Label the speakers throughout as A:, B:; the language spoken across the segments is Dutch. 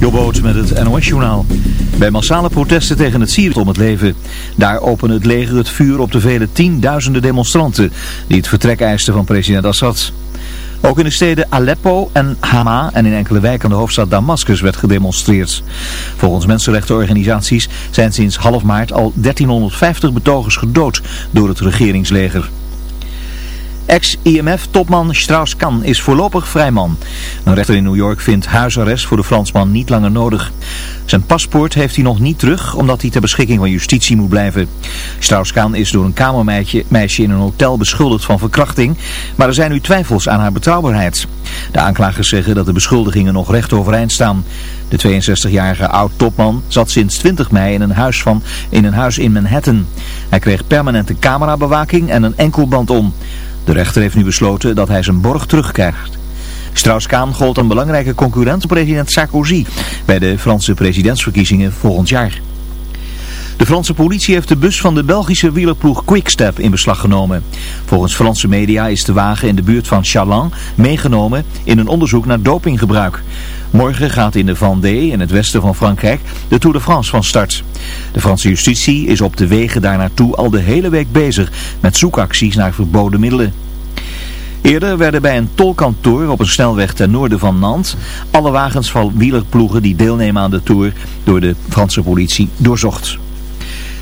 A: Jobboot met het NOS-journaal. Bij massale protesten tegen het Syrië om het leven. Daar opende het leger het vuur op de vele tienduizenden demonstranten die het vertrek eisten van president Assad. Ook in de steden Aleppo en Hama en in enkele wijken aan de hoofdstad Damascus werd gedemonstreerd. Volgens mensenrechtenorganisaties zijn sinds half maart al 1350 betogers gedood door het regeringsleger. Ex-IMF-topman Strauss-Kahn is voorlopig vrijman. Een rechter in New York vindt huisarrest voor de Fransman niet langer nodig. Zijn paspoort heeft hij nog niet terug, omdat hij ter beschikking van justitie moet blijven. Strauss-Kahn is door een kamermeisje meisje in een hotel beschuldigd van verkrachting, maar er zijn nu twijfels aan haar betrouwbaarheid. De aanklagers zeggen dat de beschuldigingen nog recht overeind staan. De 62-jarige oud-topman zat sinds 20 mei in een, huis van, in een huis in Manhattan. Hij kreeg permanente camerabewaking en een enkelband om. De rechter heeft nu besloten dat hij zijn borg terugkrijgt. Strauss-Kaan gold een belangrijke concurrent president Sarkozy bij de Franse presidentsverkiezingen volgend jaar. De Franse politie heeft de bus van de Belgische wielerploeg Quickstep in beslag genomen. Volgens Franse media is de wagen in de buurt van Chaland meegenomen in een onderzoek naar dopinggebruik. Morgen gaat in de Vendée, in het westen van Frankrijk, de Tour de France van start. De Franse justitie is op de wegen daar naartoe al de hele week bezig met zoekacties naar verboden middelen. Eerder werden bij een tolkantoor op een snelweg ten noorden van Nantes alle wagens van wielerploegen die deelnemen aan de Tour door de Franse politie doorzocht.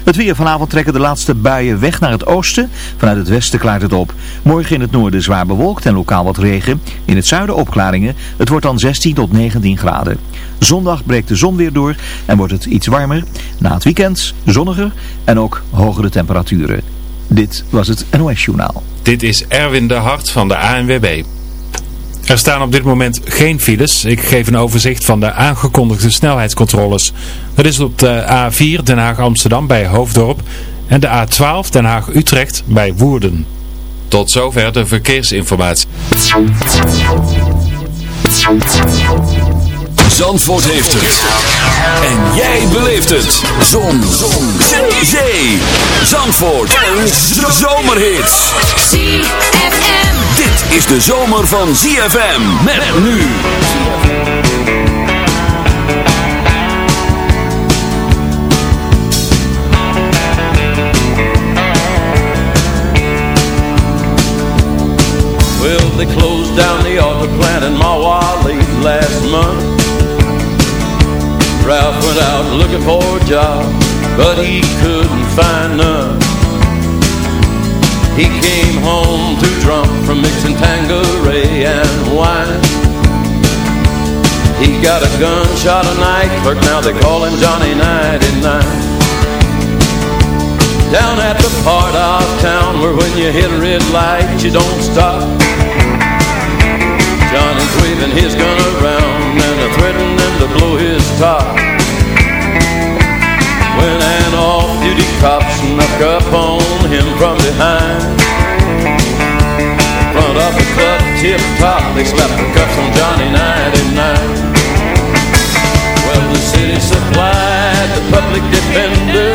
A: Het weer vanavond trekken de laatste buien weg naar het oosten. Vanuit het westen klaart het op. Morgen in het noorden zwaar bewolkt en lokaal wat regen. In het zuiden opklaringen. Het wordt dan 16 tot 19 graden. Zondag breekt de zon weer door en wordt het iets warmer. Na het weekend zonniger en ook hogere temperaturen. Dit was het NOS Journaal.
B: Dit is Erwin de Hart van de ANWB. Er staan op dit moment geen files. Ik geef een overzicht van de aangekondigde snelheidscontroles. Dat is op de A4 Den Haag-Amsterdam bij Hoofddorp en de A12 Den Haag-Utrecht bij Woerden. Tot zover de verkeersinformatie.
C: Zandvoort heeft het. En jij beleeft het. Zon. Zon. Zee. Zandvoort. Een zomerhit.
D: ZFM.
C: Dit is de zomer van ZFM. Met nu.
E: Well, they closed down the auto plant in Mawali last month. Ralph went out looking for a job, but he couldn't find none. He came home too drunk from mixing Tanqueray and wine. He got a gunshot a night clerk, now they call him Johnny 99. Down at the part of town where when you hit a red light you don't stop Johnny's waving his gun around and threatening to blow his top When an off-duty cop snuck up on him from behind. In front of the club tip top they slapped the cuffs on Johnny 99 Well the city supplied the public defender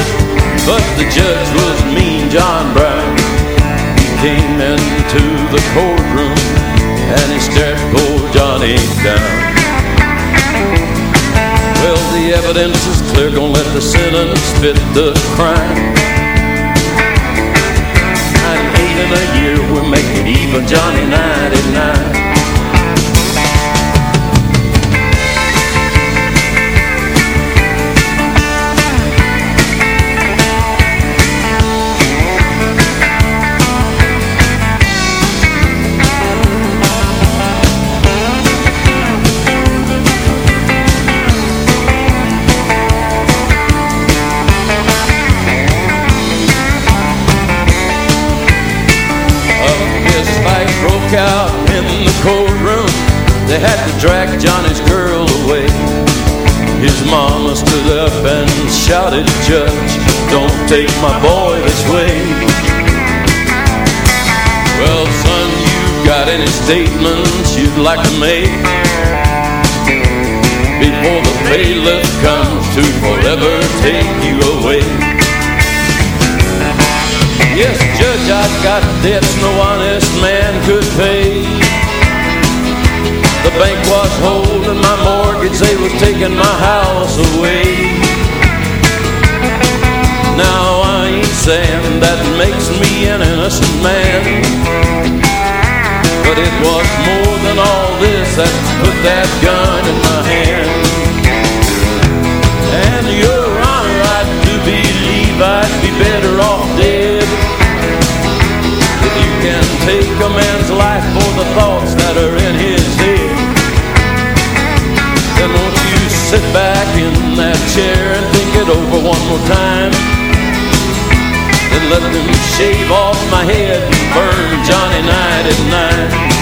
E: but the judge was mean John Brown. He came into the courtroom And he stared poor Johnny down the evidence is clear. Gonna let the sentence fit the crime. 98 in a year We're making even Johnny 99 shouted, Judge, don't take my boy this way Well, son, you got any statements you'd like to make Before the bailiff comes to forever take you away Yes, Judge, I've got debts no honest man could pay. The bank was holding my mortgage, they was taking my house away. Now I ain't saying that makes me an innocent man. But it was more than all this that put that gun in my hand. And your honor, I do believe I'd be better off dead. If you can take a man's life for the thoughts that are in his head, then won't you sit back in that chair and think it over one more time? Let them shave off my head and burn Johnny night at night.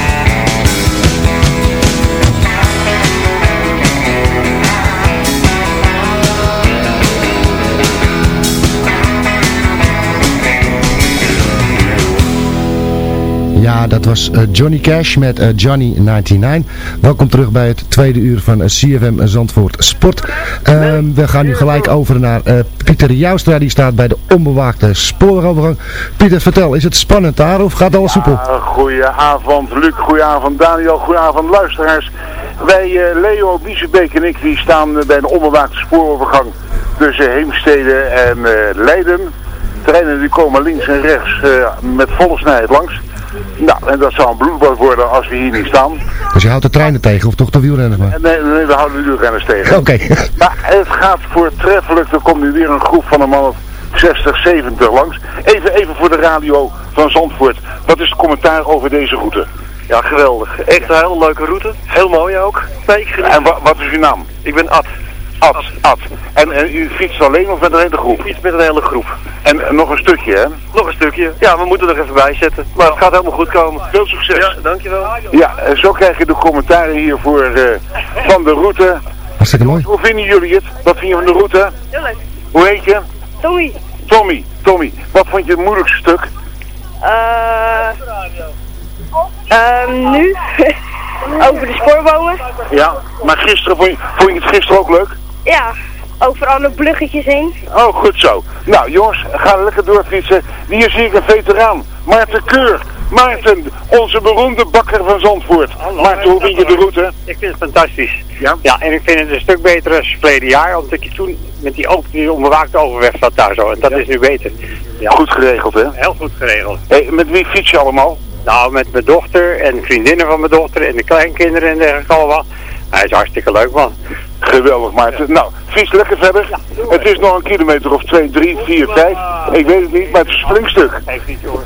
F: Ja, dat was uh, Johnny Cash met uh, Johnny 99. Welkom terug bij het tweede uur van uh, CFM Zandvoort Sport. Ehm, we gaan nu gelijk over naar Pieter Joustra, die staat bij de onbewaakte spoorovergang. Pieter, vertel, is het spannend daar of gaat alles soepel?
G: Ja, goedenavond Luc, goedenavond Daniel, goedenavond luisteraars. Wij, Leo Biesebeek en ik, die staan bij de onbewaakte spoorovergang tussen Heemstede en Leiden. Treinen die komen links en rechts met volle snelheid langs. Nou, en dat zou een bloedbad worden als we hier niet staan.
F: Dus je houdt de treinen tegen, of toch de wielrenners maar?
G: Nee, nee, we houden de wielrenners tegen.
F: Oké.
G: Maar het gaat voortreffelijk. Er komt nu weer een groep van een man of 60, 70 langs. Even, even voor de radio van Zandvoort. Wat is het commentaar over deze route?
H: Ja, geweldig. Echt een hele leuke route. Heel mooi ook. Nee, ik
G: en wa wat is uw naam?
H: Ik ben Ad.
G: Ad, Ad. En, en u fietst alleen of met een hele groep?
H: Ik fiets met een hele groep.
G: En, nog een stukje, hè?
H: Nog een stukje. Ja, we moeten er even bij zetten. Maar het gaat helemaal goed komen.
G: Veel succes.
H: Ja, dankjewel.
G: Ja, en zo krijg je de commentaren hier voor, uh, van de route.
F: Hartstikke mooi.
G: Hoe vinden jullie het? Wat vind je van de route?
I: Heel leuk.
G: Hoe heet je?
I: Tommy.
G: Tommy, Tommy. Wat vond je het moeilijkste stuk?
I: Eh... Uh, nu? Over de spoorbomen.
G: Ja, maar gisteren, vond je, vond je het gisteren ook leuk?
I: Ja, over alle bruggetjes heen.
G: Oh, goed zo. Nou, jongens, ga lekker doorfietsen. Hier zie ik een veteraan. Maarten Keur. Maarten, onze beroemde bakker van Zandvoort.
J: Hallo,
G: Maarten, hoe vind je de route?
J: Ik vind het fantastisch.
G: Ja?
J: Ja, en ik vind het een stuk beter als verleden jaar, omdat je toen met die, open, die onbewaakte overweg zat daar zo. En dat
G: Ja.
J: is nu beter. Ja.
G: Goed geregeld, hè?
J: Heel goed geregeld.
G: Hey, met wie fiets je allemaal?
J: Nou, met mijn dochter en vriendinnen van mijn dochter en de kleinkinderen en dergelijke allemaal. Hij is hartstikke leuk, man.
G: Geweldig, Maarten. Nou, fiets lekker verder. het is nog een kilometer of 2, 3, 4, 5. Ik weet het niet, maar het is een flink stuk.
J: Geeft niet, hoor.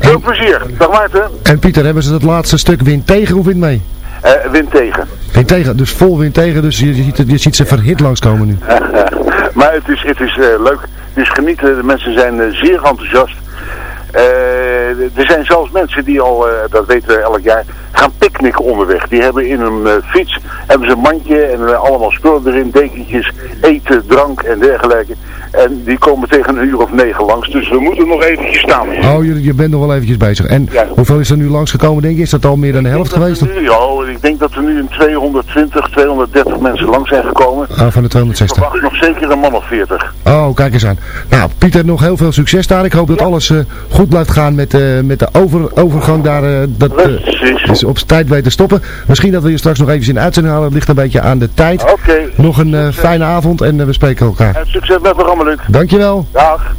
G: Veel plezier. Dag Maarten.
F: En Pieter, hebben ze het laatste stuk wind tegen of wind mee?
G: Eh wind tegen.
F: Wind tegen, dus vol wind tegen, dus je, je je ziet ze verhit langskomen nu.
G: maar het is, het is eh, leuk. Het is genieten. De mensen zijn eh, zeer enthousiast. Eh, er zijn zelfs mensen die al, eh, dat weten we elk jaar, gaan picknicken onderweg. Die hebben in hun eh, fiets hebben ze een mandje en eh, allemaal spullen erin, dekentjes, eten, drank en dergelijke. En die komen tegen een uur of negen langs. Dus we moeten nog eventjes staan.
F: Oh, je, je bent nog wel eventjes bezig. En
G: Ja.
F: hoeveel is er nu langsgekomen, denk je? Is dat al meer dan de helft
G: Ik
F: geweest?
G: Nu, ja, ik denk dat er nu een 220, 230 mensen langs zijn gekomen.
F: Ah, van de
G: Ik
F: 260.
G: verwacht nog zeker een man of 40.
F: Oh, kijk eens aan. Nou, Pieter, nog heel veel succes daar. Ik hoop dat alles eh, goed blijft gaan met, met de over, overgang daar. dat
G: Precies.
F: Op tijd weten stoppen. Misschien dat we je straks nog even in uitzending halen. Het ligt een beetje aan de tijd.
G: Oké.
F: Nog een eh, fijne avond en eh, we spreken elkaar.
G: En succes met het programma, Luc.
F: Dankjewel.
G: Dag.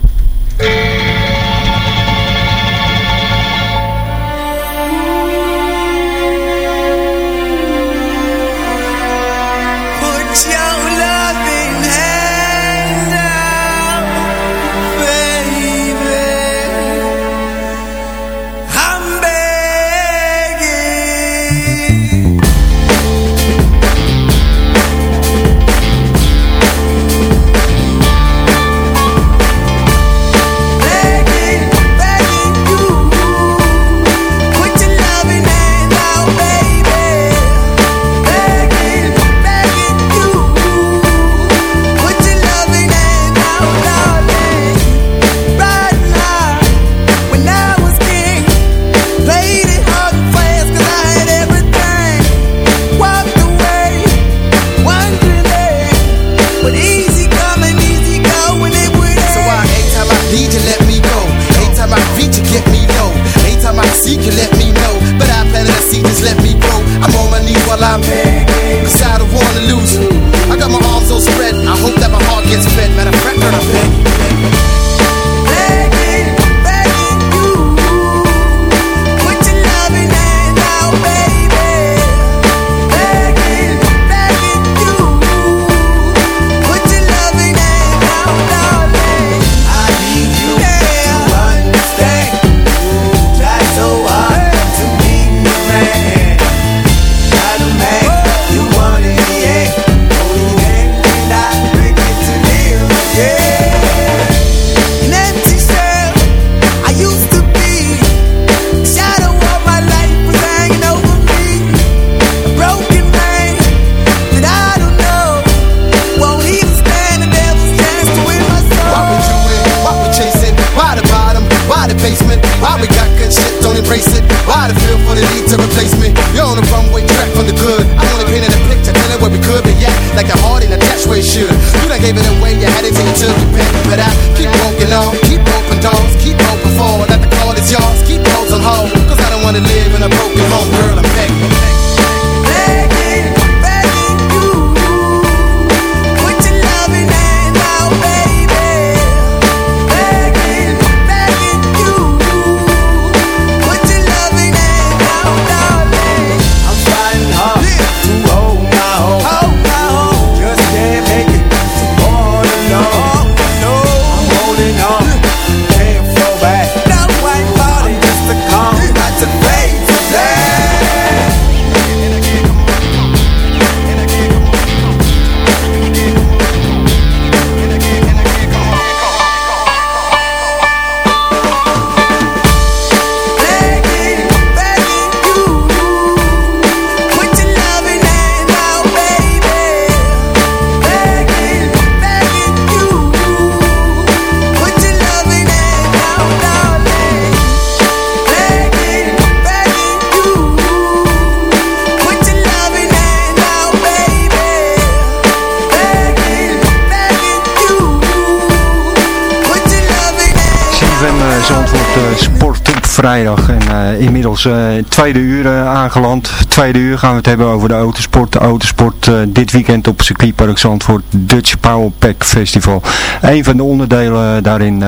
K: Vrijdag en eh, inmiddels eh, tweede uur eh, aangeland. Tweede uur gaan we het hebben over de autosport. De autosport dit weekend op circuitpark Zandvoort Dutch Power Pack Festival. Een van de onderdelen daarin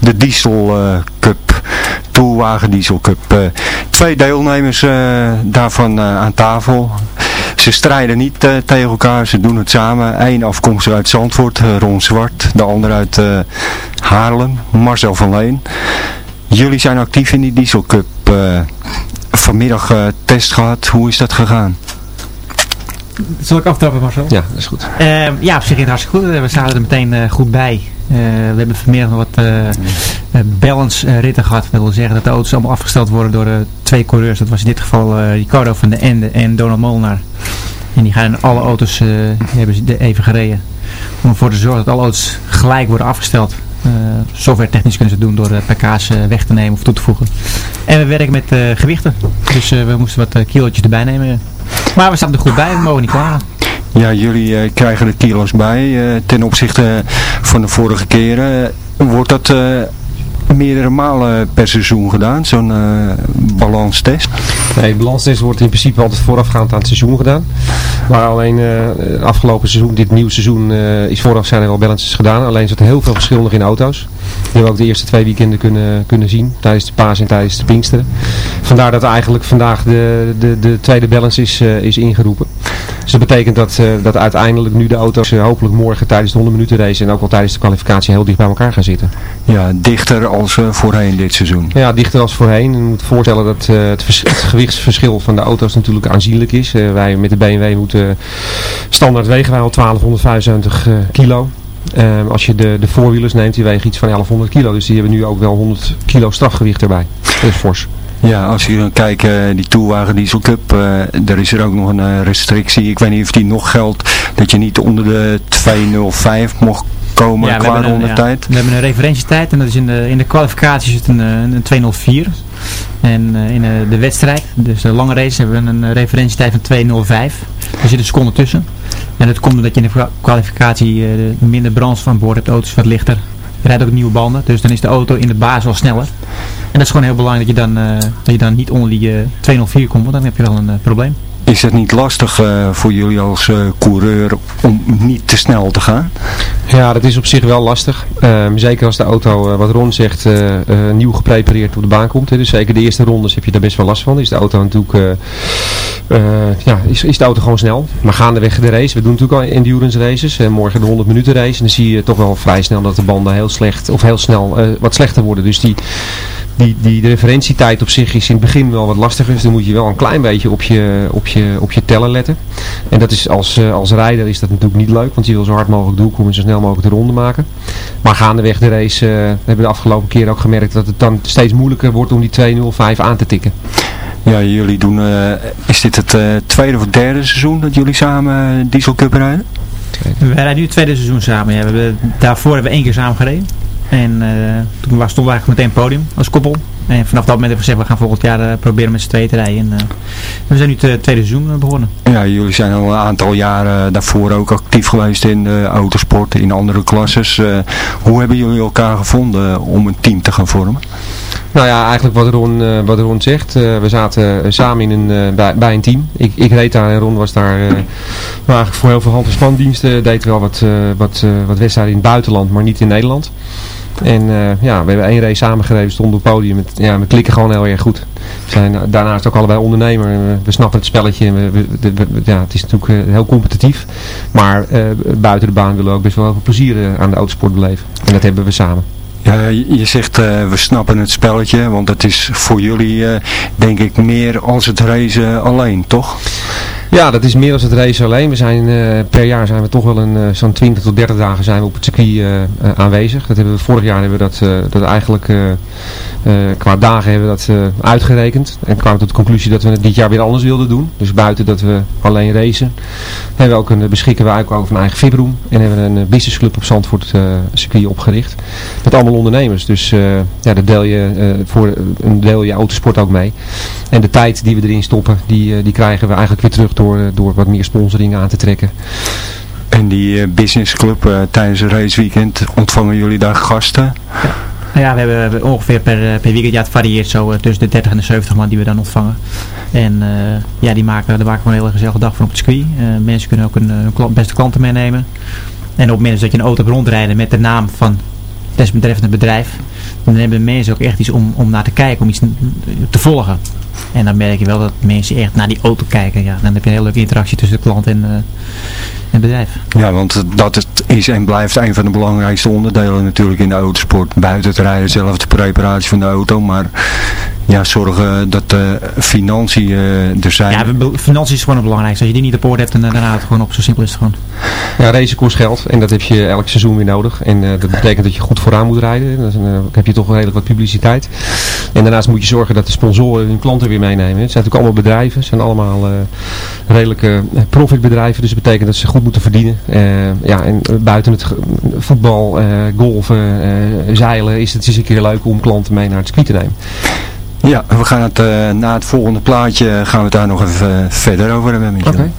K: de Diesel Cup. Toolwagen Diesel Cup. Twee deelnemers daarvan aan tafel. Ze strijden niet tegen elkaar, ze doen het samen. Eén afkomstig uit Zandvoort, Ron Zwart. De ander uit Haarlem, Marcel van Leen. Jullie zijn actief in die Diesel Cup. eh, vanmiddag eh, test gehad. Hoe is dat gegaan?
L: Zal ik aftrappen Marcel?
K: Ja, dat is goed.
L: Ehm, ja, op zich ging het hartstikke goed. We zaten er meteen eh, goed bij. Eh, we hebben vanmiddag nog wat eh, eh, balance eh, ritten gehad. Dat wil zeggen dat de auto's allemaal afgesteld worden door eh, twee coureurs. Dat was in dit geval eh, Ricardo van de Ende en Donald Molnar. En die gaan in alle auto's, eh, hebben ze even gereden. Om ervoor te zorgen dat alle auto's gelijk worden afgesteld. Eh, software technisch kunnen ze het doen door de pk's eh, weg te nemen of toe te voegen. En we werken met eh, gewichten. Dus eh, we moesten wat kilootjes erbij nemen. Maar we staan er goed bij, we mogen niet klagen.
K: Ja, jullie eh, krijgen er kilo's bij eh, ten opzichte van de vorige keren. wordt dat eh, meerdere malen per seizoen gedaan, zo'n eh, balanstest?
M: Nee, de balanstest wordt in principe altijd voorafgaand aan het seizoen gedaan. Maar alleen uh, afgelopen seizoen, dit nieuwe seizoen, uh, is vooraf zijn er al balances gedaan. Alleen zat er heel veel verschil nog in auto's. Die hebben we ook de eerste twee weekenden kunnen, kunnen zien. Tijdens de paas en tijdens de pinksteren. Vandaar dat eigenlijk vandaag de, de, de tweede balance is, is ingeroepen. Dus dat betekent dat, dat uiteindelijk nu de auto's hopelijk morgen tijdens de 100 minuten race en ook wel tijdens de kwalificatie heel dicht bij elkaar gaan zitten.
K: Ja, dichter als uh, voorheen dit seizoen.
M: Ja, dichter als voorheen. Je moet voorstellen dat uh, het, vers het, gewichtsverschil van de auto's natuurlijk aanzienlijk is. Uh, wij met de BMW moeten standaard wegen wij al 1275 uh, kilo. Um, als je de, de voorwielers neemt, die wegen iets van 1100 kilo. Dus die hebben nu ook wel 100 kilo strafgewicht erbij. Dat is fors.
K: Ja, als je dan kijkt, uh, die Toolwagen Diesel Cup, uh, er is er ook nog een uh, restrictie. Ik weet niet of die nog geldt, dat je niet onder de 205 mocht komen
L: ja,
K: qua rondetijd.
L: Ja, we hebben een referentietijd en dat is in de, in de kwalificatie zit een, een 204. En in de wedstrijd, dus de lange race, hebben we een referentietijd van 205. Er zit een seconde tussen. En dat komt omdat je in de kwalificatie minder brandstof aan boord hebt, de auto is wat lichter. Je rijdt ook nieuwe banden, dus dan is de auto in de basis al sneller. En dat is gewoon heel belangrijk dat je dan, uh, dat je dan niet onder die uh, 204 komt, want dan heb je wel een uh, probleem.
K: Is het niet lastig uh, voor jullie als uh, coureur om niet te snel te gaan?
M: Ja, dat is op zich wel lastig. Um, zeker als de auto, uh, wat Ron zegt, nieuw geprepareerd op de baan komt. Hè. Dus zeker de eerste rondes heb je daar best wel last van. Is de auto natuurlijk, ja, is, is de auto gewoon snel. Maar gaandeweg de race, we doen natuurlijk al endurance races. morgen de 100 minuten race. En dan zie je toch wel vrij snel dat de banden heel slecht, of heel snel wat slechter worden. Dus die die, die de referentietijd op zich is in het begin wel wat lastiger. Dus dan moet je wel een klein beetje op je, op je, op je tellen letten. En dat is als, als rijder is dat natuurlijk niet leuk. Want je wil zo hard mogelijk doelkomen en zo snel mogelijk de ronde maken. Maar gaandeweg de race uh, hebben we de afgelopen keer ook gemerkt dat het dan steeds moeilijker wordt om die 205 aan te tikken.
K: Ja, jullie doen, uh, is dit het uh, tweede of derde seizoen dat jullie samen Diesel Cup rijden?
L: We rijden nu het tweede seizoen samen. Ja. We hebben, daarvoor hebben we één keer samen gereden. En uh, toen stonden we eigenlijk meteen podium als koppel. En vanaf dat moment hebben we gezegd, we gaan volgend jaar eh, proberen met z'n tweeën te rijden. En, eh, we zijn nu het tweede seizoen eh, begonnen.
K: Ja, jullie zijn al een aantal jaren daarvoor ook actief geweest in de autosport, in andere klasses. Eh, hoe hebben jullie elkaar gevonden om een team te gaan vormen?
M: Nou ja, eigenlijk wat Ron, eh, wat Ron zegt. eh, we zaten eh, samen in een, eh, bij, bij een team. Ik, ik reed daar en Ron was daar eh, nou eigenlijk voor heel veel hand- en spandiensten. Deed wel wat, eh, wat, eh, wat wedstrijden in het buitenland, maar niet in Nederland. En eh, ja, we hebben één race samengereden, stonden op het podium. Het, ja, we klikken gewoon heel erg goed. We zijn daarnaast ook allebei ondernemer. We, we snappen het spelletje. We, ja, het is natuurlijk eh, heel competitief. Maar eh, buiten de baan willen we ook best wel heel veel plezier eh, aan de autosport beleven. En dat hebben we samen.
K: Ja, je zegt we snappen het spelletje, want het is voor jullie denk ik meer als het racen alleen, toch?
M: Ja, dat is meer als het race alleen. We zijn, uh, per jaar zijn we toch wel een uh, zo'n 20 tot 30 dagen zijn we op het circuit uh, aanwezig. Dat hebben we, vorig jaar hebben we dat, dat eigenlijk qua dagen hebben we dat uitgerekend. En kwamen tot de conclusie dat we het dit jaar weer anders wilden doen. Dus buiten dat we alleen racen, hebben we ook een, beschikken we eigenlijk over een eigen fibroom. En hebben we een businessclub op Zandvoort circuit opgericht. Met allemaal ondernemers. Dus ja, dat deel je voor een deel je autosport ook mee. En de tijd die we erin stoppen, die, die krijgen we eigenlijk weer terug door, door wat meer sponsoring aan te trekken.
K: En die uh, businessclub uh, tijdens een raceweekend, ontvangen jullie daar gasten?
L: Ja. Nou ja, we hebben ongeveer per, per weekend, ja het varieert zo uh, tussen de 30 en de 70 man die we dan ontvangen. En ja, die maken, daar maken we een hele gezellige dag van op het circuit. mensen kunnen ook hun, hun beste klanten meenemen. En op het moment dat je een auto hebt rondrijden met de naam van desbetreffende bedrijf, dan hebben mensen ook echt iets om, om naar te kijken, om iets te volgen. En dan merk je wel dat mensen echt naar die auto kijken. Ja, dan heb je een hele leuke interactie tussen de klant en, uh, en het bedrijf.
K: Ja, want dat het is en blijft een van de belangrijkste onderdelen natuurlijk in de autosport. Buiten het rijden zelf de preparatie van de auto, maar ja, zorgen dat de financiën uh, er zijn.
L: Ja, financiën is gewoon het belangrijkste. Als je die niet op orde hebt, dan, dan houdt het gewoon op. Zo simpel is het gewoon.
M: Ja, racen kost geld en dat heb je elk seizoen weer nodig. En uh, dat betekent dat je goed vooraan moet rijden. Dan uh, heb je toch wel redelijk wat publiciteit. En daarnaast moet je zorgen dat de sponsoren hun klanten weer meenemen. Het zijn natuurlijk allemaal bedrijven. Het zijn allemaal redelijke profitbedrijven. Dus dat betekent dat ze goed moeten verdienen. ja, en buiten het voetbal, golfen, zeilen is het eens een keer leuk om klanten mee naar het circuit te nemen.
K: Ja, we gaan het na het volgende plaatje gaan we het daar nog even verder over hebben. Oké. Okay.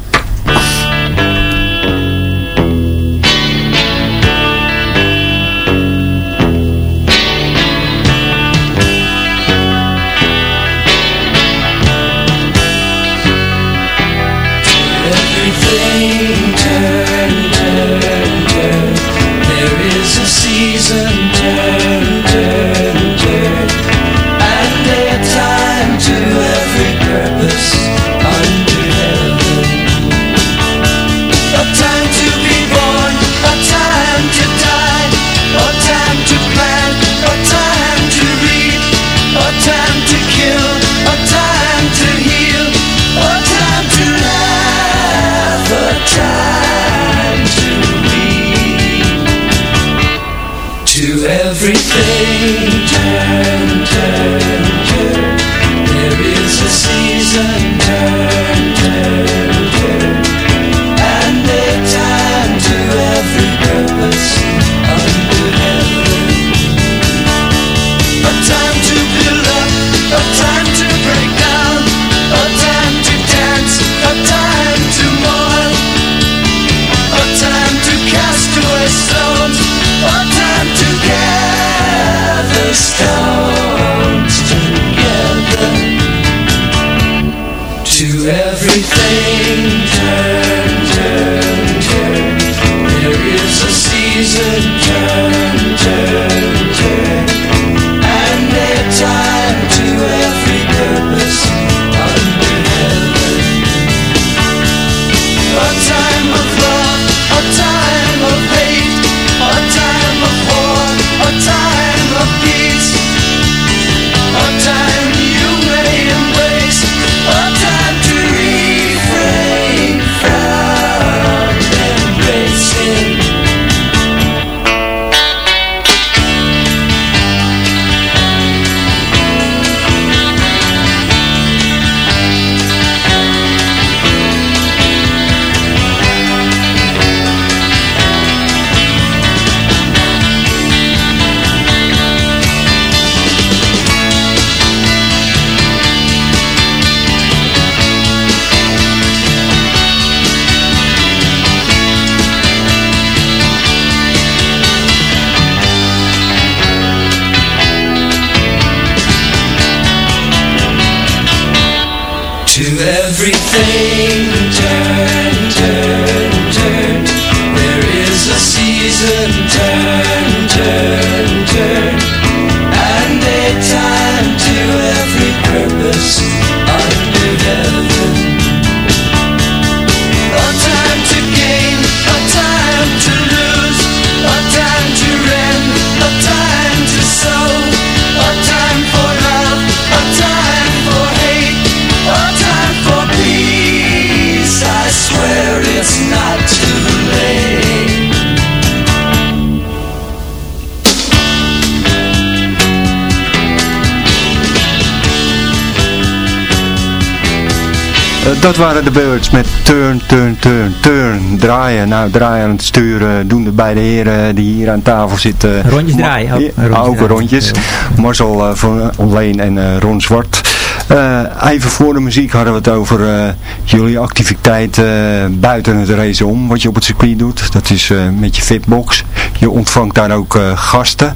K: Dat waren de Birds met turn, turn, turn, turn. Draaien. Nou, draaien aan het sturen doen de beide heren die hier aan tafel zitten.
L: Rondjes draaien, ook.
K: Ja,
L: Rondjes
K: ook
L: draaien.
K: rondjes. Marcel eh, van Alleen en eh, Ron Zwart. Eh, even voor de muziek hadden we het over jullie activiteit eh, buiten het race om. Wat je op het circuit doet. Dat is met je fitbox. Je ontvangt daar ook gasten.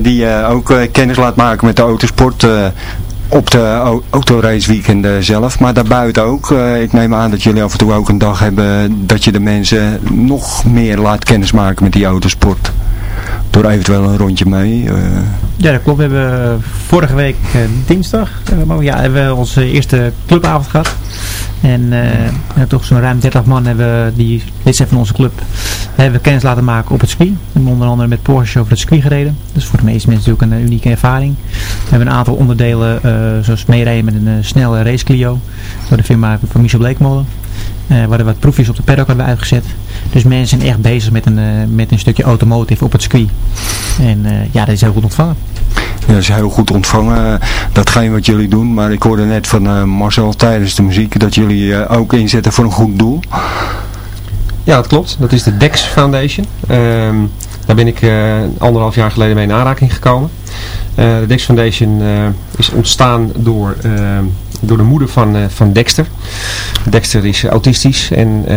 K: Die ook kennis laat maken met de autosport op de au- autoraceweekenden zelf. Maar daarbuiten ook. Eh, ik neem aan dat jullie af en toe ook een dag hebben dat je de mensen nog meer laat kennis maken met die autosport. Door eventueel een rondje mee. eh.
L: Ja, dat klopt. We hebben eh, vorige week eh, dinsdag ja, hebben we onze eerste clubavond gehad. En ja, toch zo'n ruim 30 man hebben die lid zijn van onze club. Hebben kennis laten maken op het circuit. We hebben onder andere met Porsche over het circuit gereden. Dus voor de meeste mensen natuurlijk een unieke ervaring. We hebben een aantal onderdelen zoals meerijden met een snelle race Clio. Door de firma van Michel Bleekmolen. Eh waar er wat proefjes op de paddock hebben uitgezet. Dus mensen zijn echt bezig met een, eh, met een stukje automotive op het circuit. En eh, ja, dat is heel goed ontvangen.
K: Ja, dat is heel goed ontvangen, eh, datgene wat jullie doen. Maar ik hoorde net van eh, Marcel tijdens de muziek dat jullie eh, ook inzetten voor een goed doel.
M: Ja, dat klopt. Dat is de Dex Foundation. Ehm, daar ben ik eh, anderhalf jaar geleden mee in aanraking gekomen. Eh, de Dex Foundation eh, is ontstaan door, ehm, door de moeder van, eh, van Dexter. Dexter is autistisch en eh,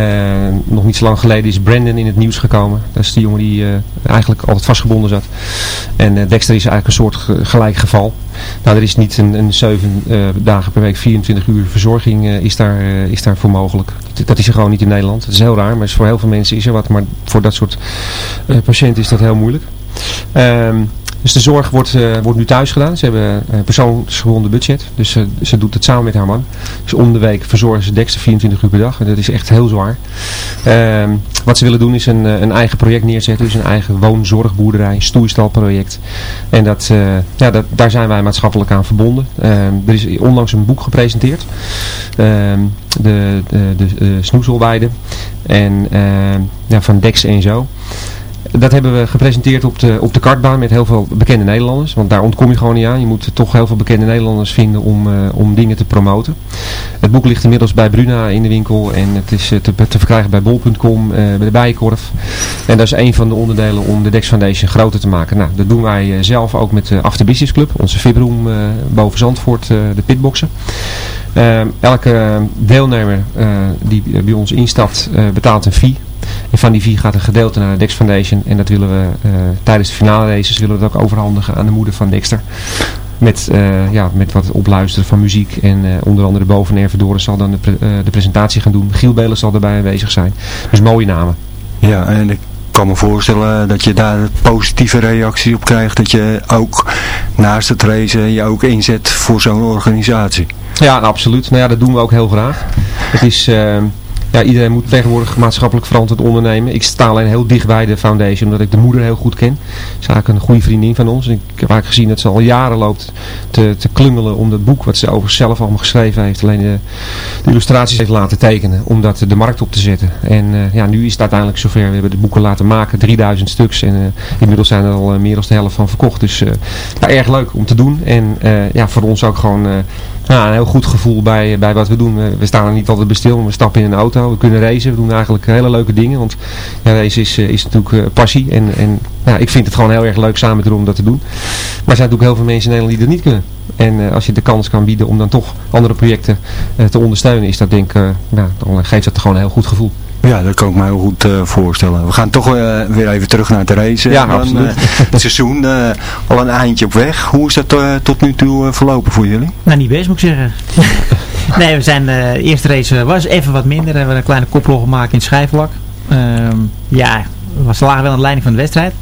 M: nog niet zo lang geleden is Brandon in het nieuws gekomen. Dat is die jongen die eh, eigenlijk altijd vastgebonden zat. En eh, Dexter is eigenlijk een soort ge- gelijk geval. Nou, er is niet een, een zeven eh, dagen per week, 24 uur verzorging eh, is, daar, eh, is daar voor mogelijk. Dat, is er gewoon niet in Nederland. Dat is heel raar, maar voor heel veel mensen is er wat. Maar voor dat soort eh, patiënten is dat heel moeilijk. Ehm, dus de zorg wordt, eh, wordt nu thuis gedaan. Ze hebben een persoonsgebonden budget. Dus eh, ze doet het samen met haar man. Dus om de week verzorgen ze Dexter 24 uur per dag. En dat is echt heel zwaar. Ehm, wat ze willen doen is een, eh, een eigen project neerzetten. Dus een eigen woonzorgboerderij, stoeistalproject. En dat, eh, ja, dat, daar zijn wij maatschappelijk aan verbonden. Ehm, er is onlangs een boek gepresenteerd. Ehm, de, de, de, de snoezelweide. En ja, van Dex en zo. Dat hebben we gepresenteerd op de, op de kartbaan met heel veel bekende Nederlanders. Want daar ontkom je gewoon niet aan. Je moet toch heel veel bekende Nederlanders vinden om, eh, om dingen te promoten. Het boek ligt inmiddels bij Bruna in de winkel. En het is eh, te, verkrijgen bij bol.com, eh, bij de Bijenkorf. En dat is een van de onderdelen om de Dex Foundation groter te maken. Nou, dat doen wij zelf ook met de After Business Club. Onze Vibroom eh, boven Zandvoort, de pitboxen. Eh, elke deelnemer die bij ons instapt betaalt een fee. En van die fee gaat een gedeelte naar de Dex Foundation. En dat willen we eh, tijdens de finale races willen we dat ook overhandigen aan de moeder van Dexter. Met, eh, ja, met wat opluisteren van muziek. En eh, onder andere boven Ervedoren zal dan de, pre- de presentatie gaan doen. Giel Belen zal erbij aanwezig zijn. Dus mooie namen.
K: Ja, en ik kan me voorstellen dat je daar positieve reactie op krijgt. Dat je ook naast het racen je ook inzet voor zo'n organisatie.
M: Ja, nou, absoluut. Nou ja, dat doen we ook heel graag. Het is, ja, iedereen moet tegenwoordig maatschappelijk verantwoord ondernemen. Ik sta alleen heel dicht bij de foundation, omdat ik de moeder heel goed ken. Ze is eigenlijk een goede vriendin van ons. Ik heb eigenlijk gezien dat ze al jaren loopt te, te klungelen om dat boek, wat ze over zichzelf allemaal geschreven heeft, alleen de, illustraties heeft laten tekenen, om dat de markt op te zetten. En eh, ja, nu is het uiteindelijk zover. We hebben de boeken laten maken, 3000 stuks. En eh, inmiddels zijn er al eh, meer dan de helft van verkocht. Dus erg leuk om te doen. En ja, voor ons ook gewoon... ja, een heel goed gevoel bij, bij wat we doen. We, staan er niet altijd bij stil, maar we stappen in een auto. We kunnen racen. We doen eigenlijk hele leuke dingen. Want ja, race is, eh, is natuurlijk eh, passie. En, en ja, ik vind het gewoon heel erg leuk samen met Ron om dat te doen. Maar er zijn natuurlijk heel veel mensen in Nederland die dat niet kunnen. En eh, als je de kans kan bieden om dan toch andere projecten te ondersteunen, is dat denk ik, nou, dan geeft dat gewoon een heel goed gevoel.
K: Ja, dat kan ik me heel goed eh, voorstellen. We gaan toch eh, weer even terug naar het racen.
M: Ja,
K: Dan,
M: absoluut.
K: eh, het seizoen eh, al een eindje op weg. Hoe is dat tot nu toe verlopen voor jullie?
L: Nou, niet best moet ik zeggen. nee, we zijn, eh, de eerste race was even wat minder. We hebben een kleine koprol gemaakt in het schijfvlak. Ehm, ja, we lagen wel aan de leiding van de wedstrijd.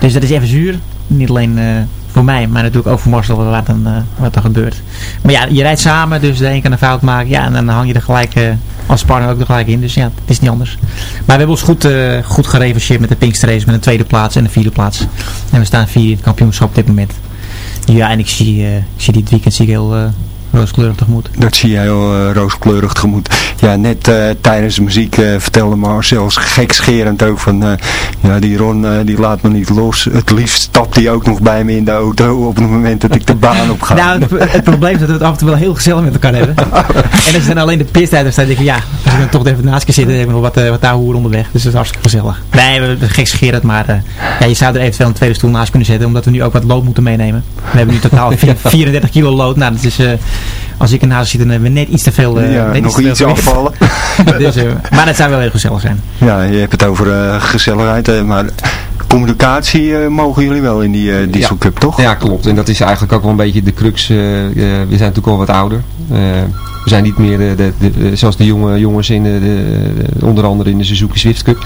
L: Dus dat is even zuur. Niet alleen eh, voor mij, maar natuurlijk ook voor Marcel wat, dan, eh, wat er gebeurt. Maar ja, je rijdt samen, dus de een kan een fout maken. Ja, en dan hang je er gelijk eh, als partner ook er gelijk in. Dus ja, het is niet anders. Maar we hebben ons goed, eh, goed gerevancheerd met de Pinkster Race. Met een tweede plaats en een vierde plaats. En we staan vier in het kampioenschap op dit moment. Ja, en ik zie, eh, ik zie dit weekend zie ik heel eh, rooskleurig tegemoet.
K: Dat zie jij heel eh, rooskleurig tegemoet. Ja, net eh, tijdens de muziek eh, vertelde Marcel gekscherend ook van... ja, die Ron die laat me niet los. Het liefst stapt hij ook nog bij me in de auto op het moment dat ik de baan op ga.
L: Nou, het, het probleem is dat we het af en toe wel heel gezellig met elkaar hebben. en als je dan alleen de pittijd er staat, denk ik, ja, als ik dan toch even naast je zitten, even nog wat, wat daar hoer onderweg. Dus dat is hartstikke gezellig. Nee, we, we gekscherend, maar ja, je zou er eventueel een tweede stoel naast kunnen zetten, omdat we nu ook wat lood moeten meenemen. We hebben nu totaal vier- 34 kilo lood. Nou, dat is, als ik ernaast zit, dan hebben we net iets te veel. eh,
K: Ja,
L: net
K: nog iets afvallen.
L: dus, eh, maar dat zou wel heel gezellig zijn.
K: Ja, je hebt het over eh, gezelligheid, maar communicatie mogen jullie wel in die eh Diesel Cup, toch?
M: Ja, klopt. En dat is eigenlijk ook wel een beetje de crux. we zijn natuurlijk al wat ouder. Eh, we zijn niet meer de, de, de- zoals de jonge jongens in de, de- de- onder andere in de Suzuki Swift Cup.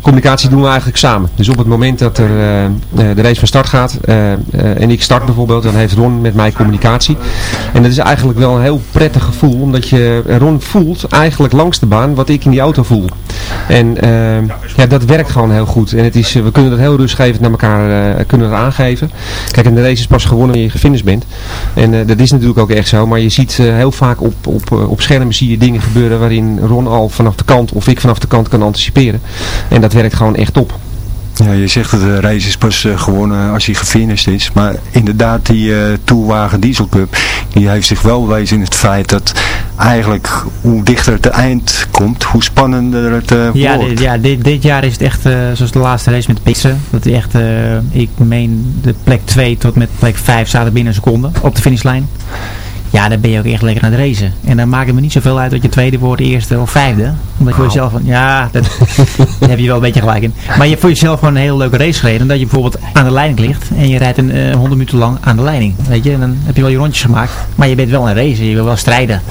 M: Communicatie doen we eigenlijk samen. Dus op het moment dat er eh, eh, de race van start gaat eh, en ik start bijvoorbeeld, dan heeft Ron met mij communicatie. En dat is eigenlijk wel een heel prettig gevoel, omdat je Ron voelt eigenlijk langs de baan wat ik in die auto voel. En ja, dat werkt gewoon heel goed. En het is, we kunnen dat heel rustgevend naar elkaar kunnen aangeven. Kijk, en de race is pas gewonnen wanneer je gefinished bent. En dat is natuurlijk ook echt zo. Maar je ziet heel vaak op, op, op schermen zie je dingen gebeuren waarin Ron al vanaf de kant of ik vanaf de kant kan anticiperen. En dat werkt gewoon echt op.
K: Ja, je zegt dat de race is pas eh, gewonnen als hij gefinished is. Maar inderdaad, die eh Tourwagen Diesel Cup, die heeft zich wel bewezen in het feit dat eigenlijk hoe dichter het eind komt, hoe spannender het eh,
L: Ja,
K: wordt.
L: dit, ja dit, dit jaar is het echt eh, zoals de laatste race met Pixen. Dat is echt, eh, ik meen de plek 2 tot met plek 5 zaten binnen een seconde op de finishlijn. Ja, dan ben je ook echt lekker aan het racen. En dan maakt het me niet zoveel uit dat je tweede wordt, eerste of vijfde. Omdat je voor jezelf van, ja, dat, daar heb je wel een beetje gelijk in. Maar je hebt voor jezelf gewoon een hele leuke race gereden. Dat je bijvoorbeeld aan de leiding ligt en je rijdt een eh, 100 minuten lang aan de leiding. Weet je, en dan heb je wel je rondjes gemaakt. Maar je bent wel een racer, je wil wel strijden.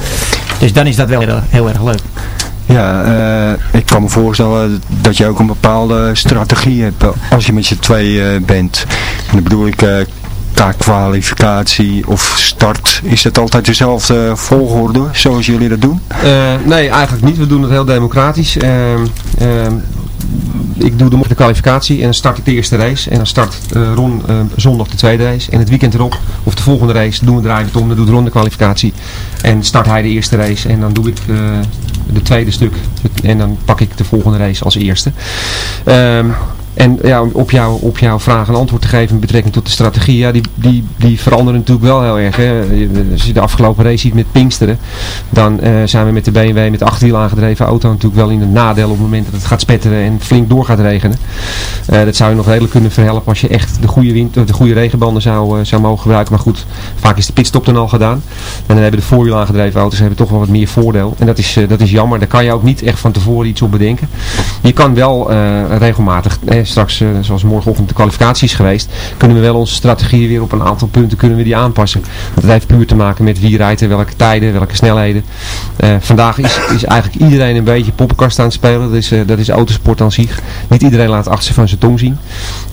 L: Dus dan is dat wel heel, heel erg leuk.
K: Ja, eh, ik kan me voorstellen dat je ook een bepaalde strategie hebt eh, als je met z'n twee bent. En dan bedoel ik, qua kwalificatie of start, is dat altijd dezelfde volgorde zoals jullie dat doen?
M: Eh, nee, eigenlijk niet. We doen het heel democratisch. Ehm, ehm, ik doe de, de kwalificatie en dan start ik de eerste race. En dan start eh, Ron eh, zondag de tweede race. En het weekend erop, of de volgende race, doen we draaien het om. Dan doet Ron de kwalificatie. En start hij de eerste race. En dan doe ik de tweede stuk. En dan pak ik de volgende race als eerste. Ehm, en ja, op, jou, op jouw vraag een antwoord te geven met betrekking tot de strategie, ja, die, die, die veranderen natuurlijk wel heel erg. Hè. Als je de afgelopen race ziet met Pinksteren, dan eh, zijn we met de BMW met de achterwiel aangedreven auto natuurlijk wel in het nadeel op het moment dat het gaat spetteren en flink door gaat regenen. Eh, dat zou je nog redelijk kunnen verhelpen als je echt de goede, wind, of de goede regenbanden zou, eh, zou mogen gebruiken. Maar goed, vaak is de pitstop dan al gedaan. En dan hebben de voorwiel aangedreven auto's hebben toch wel wat meer voordeel. En dat is, eh, dat is jammer. Daar kan je ook niet echt van tevoren iets op bedenken. Je kan wel eh, regelmatig, eh, straks eh, zoals morgenochtend de kwalificatie is geweest, kunnen we wel onze strategie weer op een aantal punten kunnen we die aanpassen. Het heeft puur te maken met wie rijdt er, welke tijden, welke snelheden. Eh, vandaag is, is eigenlijk iedereen een beetje poppenkast aan het spelen. Dat is, eh, dat is autosport aan zich. Niet iedereen laat het achterste van zijn tong zien.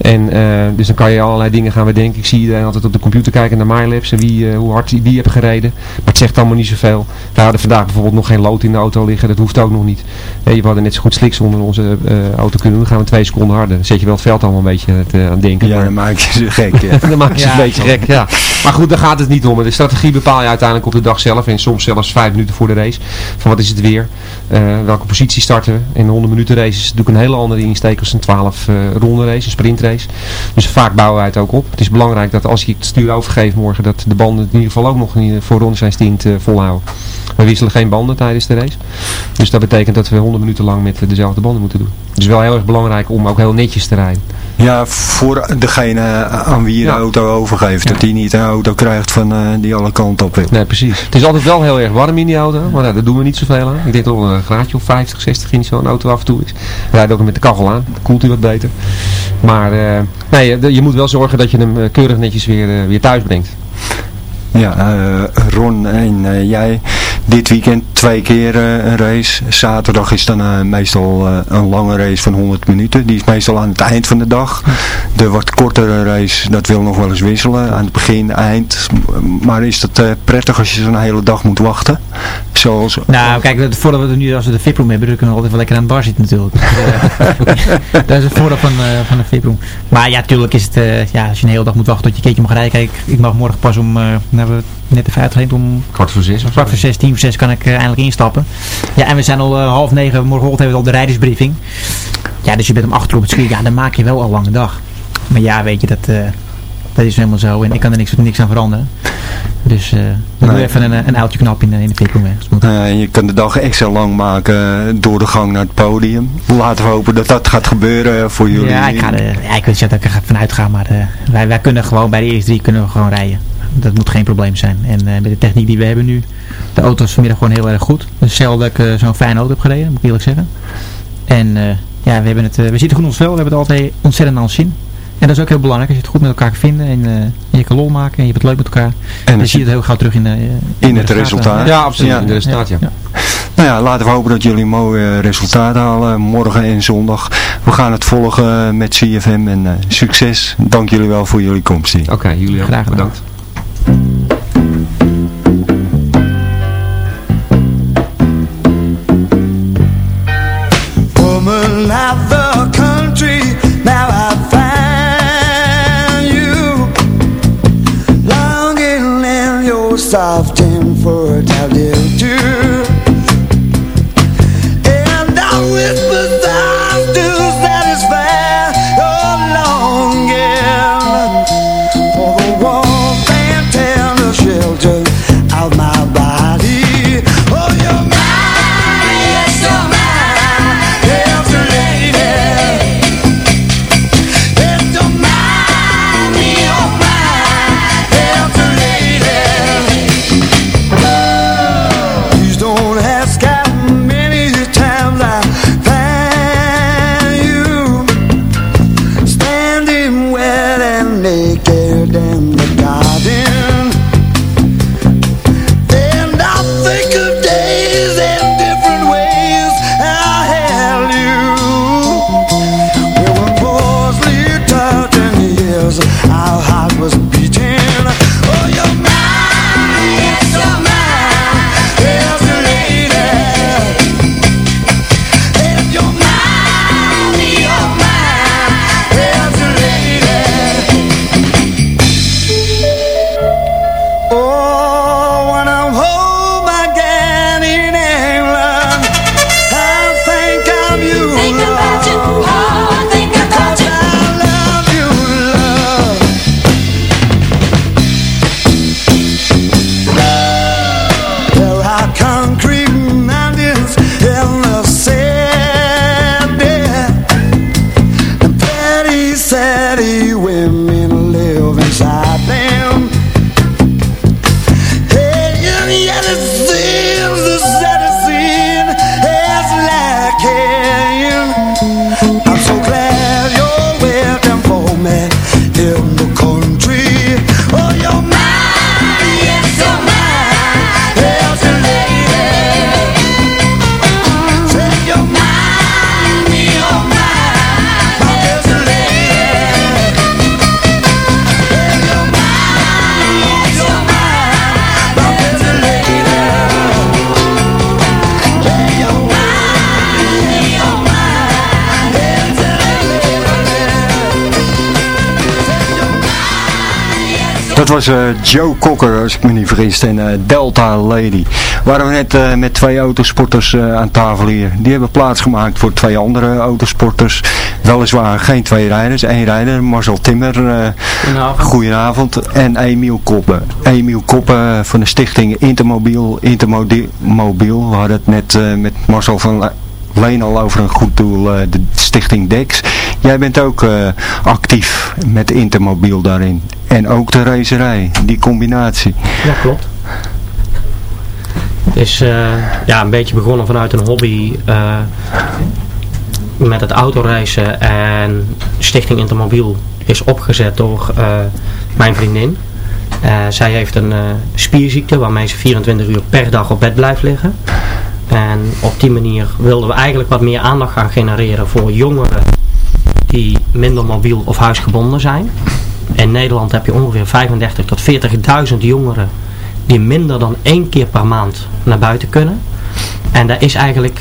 M: En, dus dan kan je allerlei dingen gaan bedenken. Ik zie iedereen altijd op de computer kijken naar MyLabs en wie, hoe hard die, die hebben gereden. Maar het zegt allemaal niet zoveel. We hadden vandaag bijvoorbeeld nog geen lood in de auto liggen. Dat hoeft ook nog niet. Eh, we hadden net zo goed sliks onder onze auto kunnen doen. Gaan we twee seconden harder. Dan zet je wel het veld allemaal een beetje te- aan het denken.
K: Ja,
M: Maar-
K: dan maak je ze gek. Ja.
M: dan maak je ze
L: Ja,
M: een beetje gek, ja. Maar goed, daar gaat het niet om. De strategie bepaal je uiteindelijk op de dag zelf. En soms zelfs vijf minuten voor de race. Van wat is het weer? Eh, welke positie starten we? In een 100 minuten race is natuurlijk een hele andere insteek als een 12 eh ronde race, een sprintrace. Dus vaak bouwen wij het ook op. Het is belangrijk dat als je het stuur overgeeft morgen, dat de banden het in ieder geval ook nog in- voor ronde zijn stint eh, volhouden. We wisselen geen banden tijdens de race. Dus dat betekent dat we 100 minuten lang met eh, dezelfde banden moeten doen. Het is wel heel erg belangrijk om ook heel netjes te rijden.
K: Ja, voor degene aan wie je de auto overgeeft. Dat die niet een auto krijgt van, eh, die alle kanten op wil.
M: Nee, precies. Het is altijd wel heel erg warm in die auto, maar nou, daar doen we niet zoveel aan. Ik denk dat er een graadje of 50, 60 in zo'n auto af en toe is. Rijdt ook met de kachel aan, dan koelt hij wat beter. Maar eh, nee, je- je moet wel zorgen dat je hem eh, keurig netjes weer, eh, weer thuis brengt.
K: Ja, eh, Ron en eh, jij dit weekend twee keer eh, een race. Zaterdag is dan eh, meestal eh, een lange race van 100 minuten. Die is meestal aan het eind van de dag. De wat kortere race, dat wil nog wel eens wisselen. Aan het begin, eind. Maar is dat prettig als je zo'n hele dag moet wachten? Zoals...
L: Nou, kijk, dat- voordat we nu, als we de VIP-room hebben, dan kunnen we altijd wel lekker aan de bar zitten natuurlijk. Dat is het voordeel van, van de VIP-room. Maar ja, natuurlijk is het, ja, als je een hele dag moet wachten tot je keertje mag rijden. Kijk, ik mag morgen pas om, nou, net even uitgerekend, om
M: Kwart voor zes
L: kwart voor zes, tien voor zes kan ik eh, eindelijk instappen. Ja, en we zijn al eh, half negen, morgenochtend hebben we al de rijdersbriefing. Ja, dus je bent om acht uur op het circuit, ja, dan maak je wel al een lange dag. Maar ja, weet je, dat, eh, dat is helemaal zo en ik kan er niks, niks aan veranderen. Dus eh dan doe even een, een oudje knap in, de- in de.
K: Eh, en je kan de dag extra lang maken door de gang naar het podium. Laten we hopen dat dat gaat gebeuren voor jullie.
L: Ja, ik, ga ja, ik weet niet dat ik er vanuit ga, maar wij, wij kunnen gewoon bij de eerste drie kunnen we gewoon rijden. Dat moet geen probleem zijn. En eh, met de techniek die we hebben nu, de auto is vanmiddag gewoon heel erg goed. Het is zelden dat ik eh, zo'n fijne auto heb gereden, moet ik eerlijk zeggen. En eh, ja, we, hebben het, we zitten goed in ons vel, we hebben het altijd ontzettend ons zin. En dat is ook heel belangrijk, als je het goed met elkaar kan vinden en, eh, en je kan lol maken en je hebt het leuk met elkaar. dan
K: als
L: zie je het heel gauw terug in, de,
K: in het resultaat.
M: Ja, absoluut, in de resultaat, ja.
K: Nou ja, laten we hopen dat jullie mooie resultaten halen morgen en zondag. We gaan het volgen met CFM en eh, succes. Dank jullie wel voor jullie komst hier.
M: Oké, jullie ook.
L: Graag gedaan.
M: Bedankt.
N: Was
K: eh, Joe Cocker, als ik me niet vergis, en eh, Delta Lady. Waren we net eh, met twee autosporters aan tafel hier. Die hebben plaatsgemaakt voor twee andere autosporters. Weliswaar geen twee rijders, één rijder, Marcel Timmer. eh goedenavond. En Emiel Koppen. Emiel Koppen van de stichting Intermobiel. Intermobiel. We hadden het net met Marcel van... Le- Leen al over een goed doel, de stichting DEX. Jij bent ook eh, actief met Intermobiel daarin. En ook de racerij, die combinatie.
O: Ja, klopt. Het is eh, ja, een beetje begonnen vanuit een hobby eh, met het autoreizen en Stichting Intermobiel is opgezet door mijn vriendin. Zij heeft een spierziekte waarmee ze 24 uur per dag op bed blijft liggen. En op die manier wilden we eigenlijk wat meer aandacht gaan genereren voor jongeren die minder mobiel of huisgebonden zijn. In Nederland heb je ongeveer 35 tot 40.000 jongeren die minder dan één keer per maand naar buiten kunnen. En daar is eigenlijk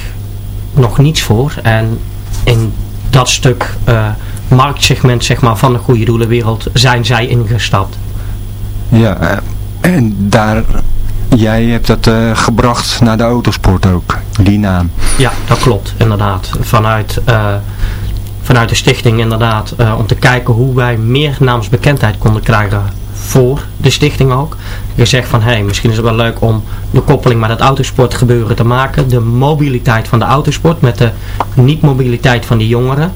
O: nog niets voor. En in dat stuk eh, marktsegment zeg maar, van de goede doelenwereld zijn zij ingestapt.
K: Ja, eh, en daar, jij hebt dat eh, gebracht naar de autosport ook, die naam.
O: Ja, dat klopt, inderdaad. Vanuit, eh, vanuit de stichting inderdaad, eh, om te kijken hoe wij meer naamsbekendheid konden krijgen voor de stichting ook. Gezegd van, hé, hey, misschien is het wel leuk om de koppeling met het autosport gebeuren te maken. De mobiliteit van de autosport met de niet-mobiliteit van die jongeren.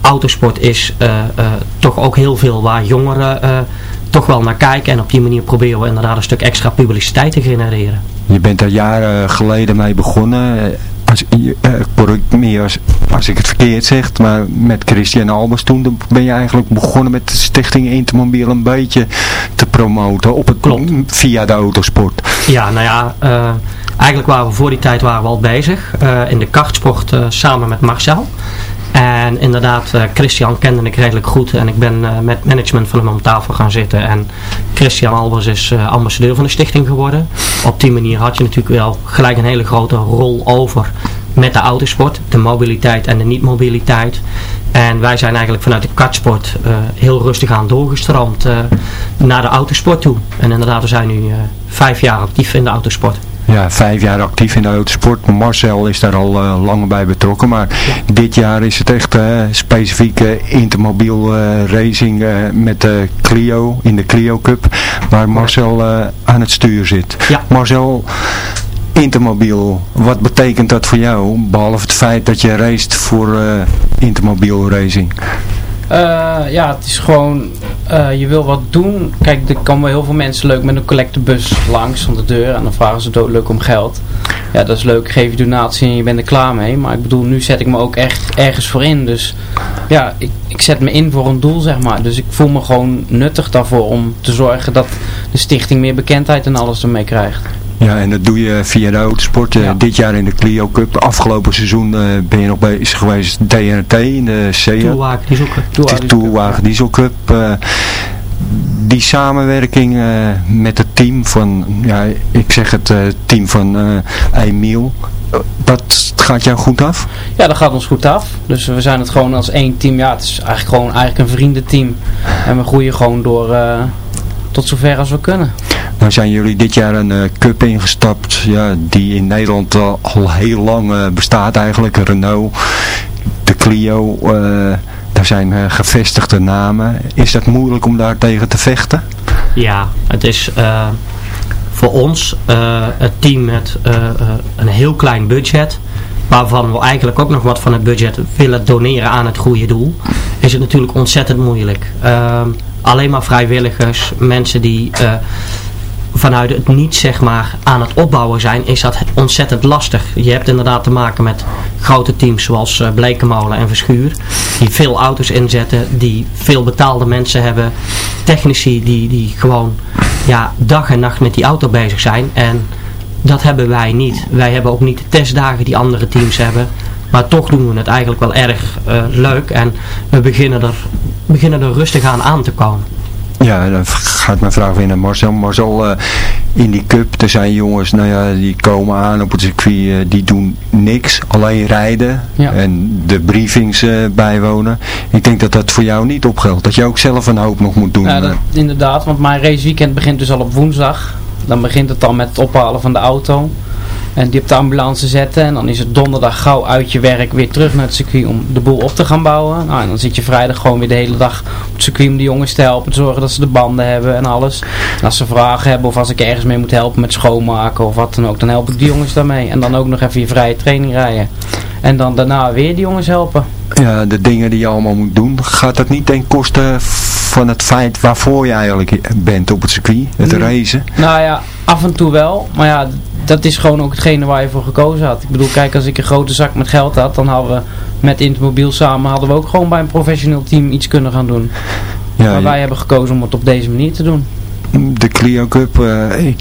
O: Autosport is eh, eh, toch ook heel veel waar jongeren toch wel naar kijken. En op die manier proberen we inderdaad een stuk extra publiciteit te genereren.
K: Je bent daar jaren geleden mee begonnen. Eh, Als, eh, correct me als, als ik het verkeerd zeg, maar met Christian Albers toen ben je eigenlijk begonnen met de stichting Intermobiel een beetje te promoten op het, via de autosport.
O: Ja, nou ja, eh, eigenlijk waren we voor die tijd waren we al bezig eh, in de kartsport eh, samen met Marcel. En inderdaad, eh, Christian kende ik redelijk goed en ik ben eh, met management van hem om tafel gaan zitten. En Christian Albers is eh, ambassadeur van de stichting geworden. Op die manier had je natuurlijk wel gelijk een hele grote rol over met de autosport, de mobiliteit en de niet-mobiliteit. En wij zijn eigenlijk vanuit de kartsport heel rustig aan doorgestroomd naar de autosport toe. En inderdaad, we zijn nu vijf jaar actief in de autosport.
K: Ja, vijf jaar actief in de autosport. Marcel is daar al uh, langer bij betrokken. Maar dit jaar is het echt uh, specifiek uh, intermobiel racing met de Clio, in de Clio Cup. Waar Marcel aan het stuur zit.
O: Ja.
K: Marcel, intermobiel, wat betekent dat voor jou? Behalve het feit dat je race voor intermobiel racing.
P: Uh, ja, het is gewoon, uh, je wil wat doen. Kijk, er komen heel veel mensen leuk met een collectebus langs van de deur en dan vragen ze doodleuk om geld. Ja, dat is leuk, geef je donatie en je bent er klaar mee. Maar ik bedoel, nu zet ik me ook echt ergens voor in. Dus ja, ik, ik zet me in voor een doel, zeg maar. Dus ik voel me gewoon nuttig daarvoor om te zorgen dat de stichting meer bekendheid en alles ermee krijgt.
K: Ja, en dat doe je via de autosport. Ja. Dit jaar in de Clio Cup. Afgelopen seizoen uh, ben je nog bezig geweest DNT in de SEA.
O: Tourwagen Diesel Cup.
K: Diesel. Uh, die samenwerking uh, met het team van, ja, ik zeg het team van Emiel. Dat gaat jou goed af?
P: Ja, dat gaat ons goed af. Dus we zijn het gewoon als één team. Ja, het is eigenlijk gewoon eigenlijk een vriendenteam. En we groeien gewoon door tot zover als we kunnen.
K: Nou zijn jullie dit jaar een uh, cup ingestapt, ja, die in Nederland al heel lang uh, bestaat eigenlijk. Renault, de Clio, daar zijn gevestigde namen. Is dat moeilijk om daar tegen te vechten?
O: Ja, het is voor ons het team met een heel klein budget waarvan we eigenlijk ook nog wat van het budget willen doneren aan het goede doel, is het natuurlijk ontzettend moeilijk. Uh, alleen maar vrijwilligers, mensen die vanuit het niet zeg maar aan het opbouwen zijn, is dat ontzettend lastig. Je hebt inderdaad te maken met grote teams zoals uh, Blekenmolen en Verschuur, die veel auto's inzetten, die veel betaalde mensen hebben, technici die, die gewoon ja, dag en nacht met die auto bezig zijn en dat hebben wij niet. Wij hebben ook niet de testdagen die andere teams hebben. Maar toch doen we het eigenlijk wel erg uh, leuk. En we beginnen er, beginnen er rustig aan aan te komen.
K: Ja, dan gaat mijn vraag weer naar Marcel. Marcel, uh, in die cup, er zijn jongens, nou ja, die komen aan op het circuit, uh, die doen niks, alleen rijden
P: ja.
K: en de briefings uh, bijwonen. Ik denk dat dat voor jou niet opgeldt, dat je ook zelf een hoop nog moet doen.
P: Ja, dat, inderdaad, want mijn raceweekend begint dus al op woensdag. Dan begint het al met het ophalen van de auto. En die op de ambulance zetten. En dan is het donderdag gauw uit je werk weer terug naar het circuit om de boel op te gaan bouwen. Nou, en dan zit je vrijdag gewoon weer de hele dag op het circuit om de jongens te helpen. Zorgen dat ze de banden hebben en alles. En als ze vragen hebben of als ik ergens mee moet helpen met schoonmaken of wat dan ook. Dan help ik die jongens daarmee. En dan ook nog even je vrije training rijden. En dan daarna weer die jongens helpen.
K: Ja, de dingen die je allemaal moet doen, gaat dat niet ten koste van het feit waarvoor je eigenlijk bent op het circuit, het
P: Mm.
K: racen?
P: Nou ja, af en toe wel. Maar ja, dat is gewoon ook hetgene waar je voor gekozen had. Ik bedoel, kijk, als ik een grote zak met geld had, dan hadden we met Intermobiel samen, hadden we ook gewoon bij een professioneel team iets kunnen gaan doen.
K: Ja,
P: maar wij hebben gekozen om het op deze manier te doen.
K: De Clio Cup, eh, ik,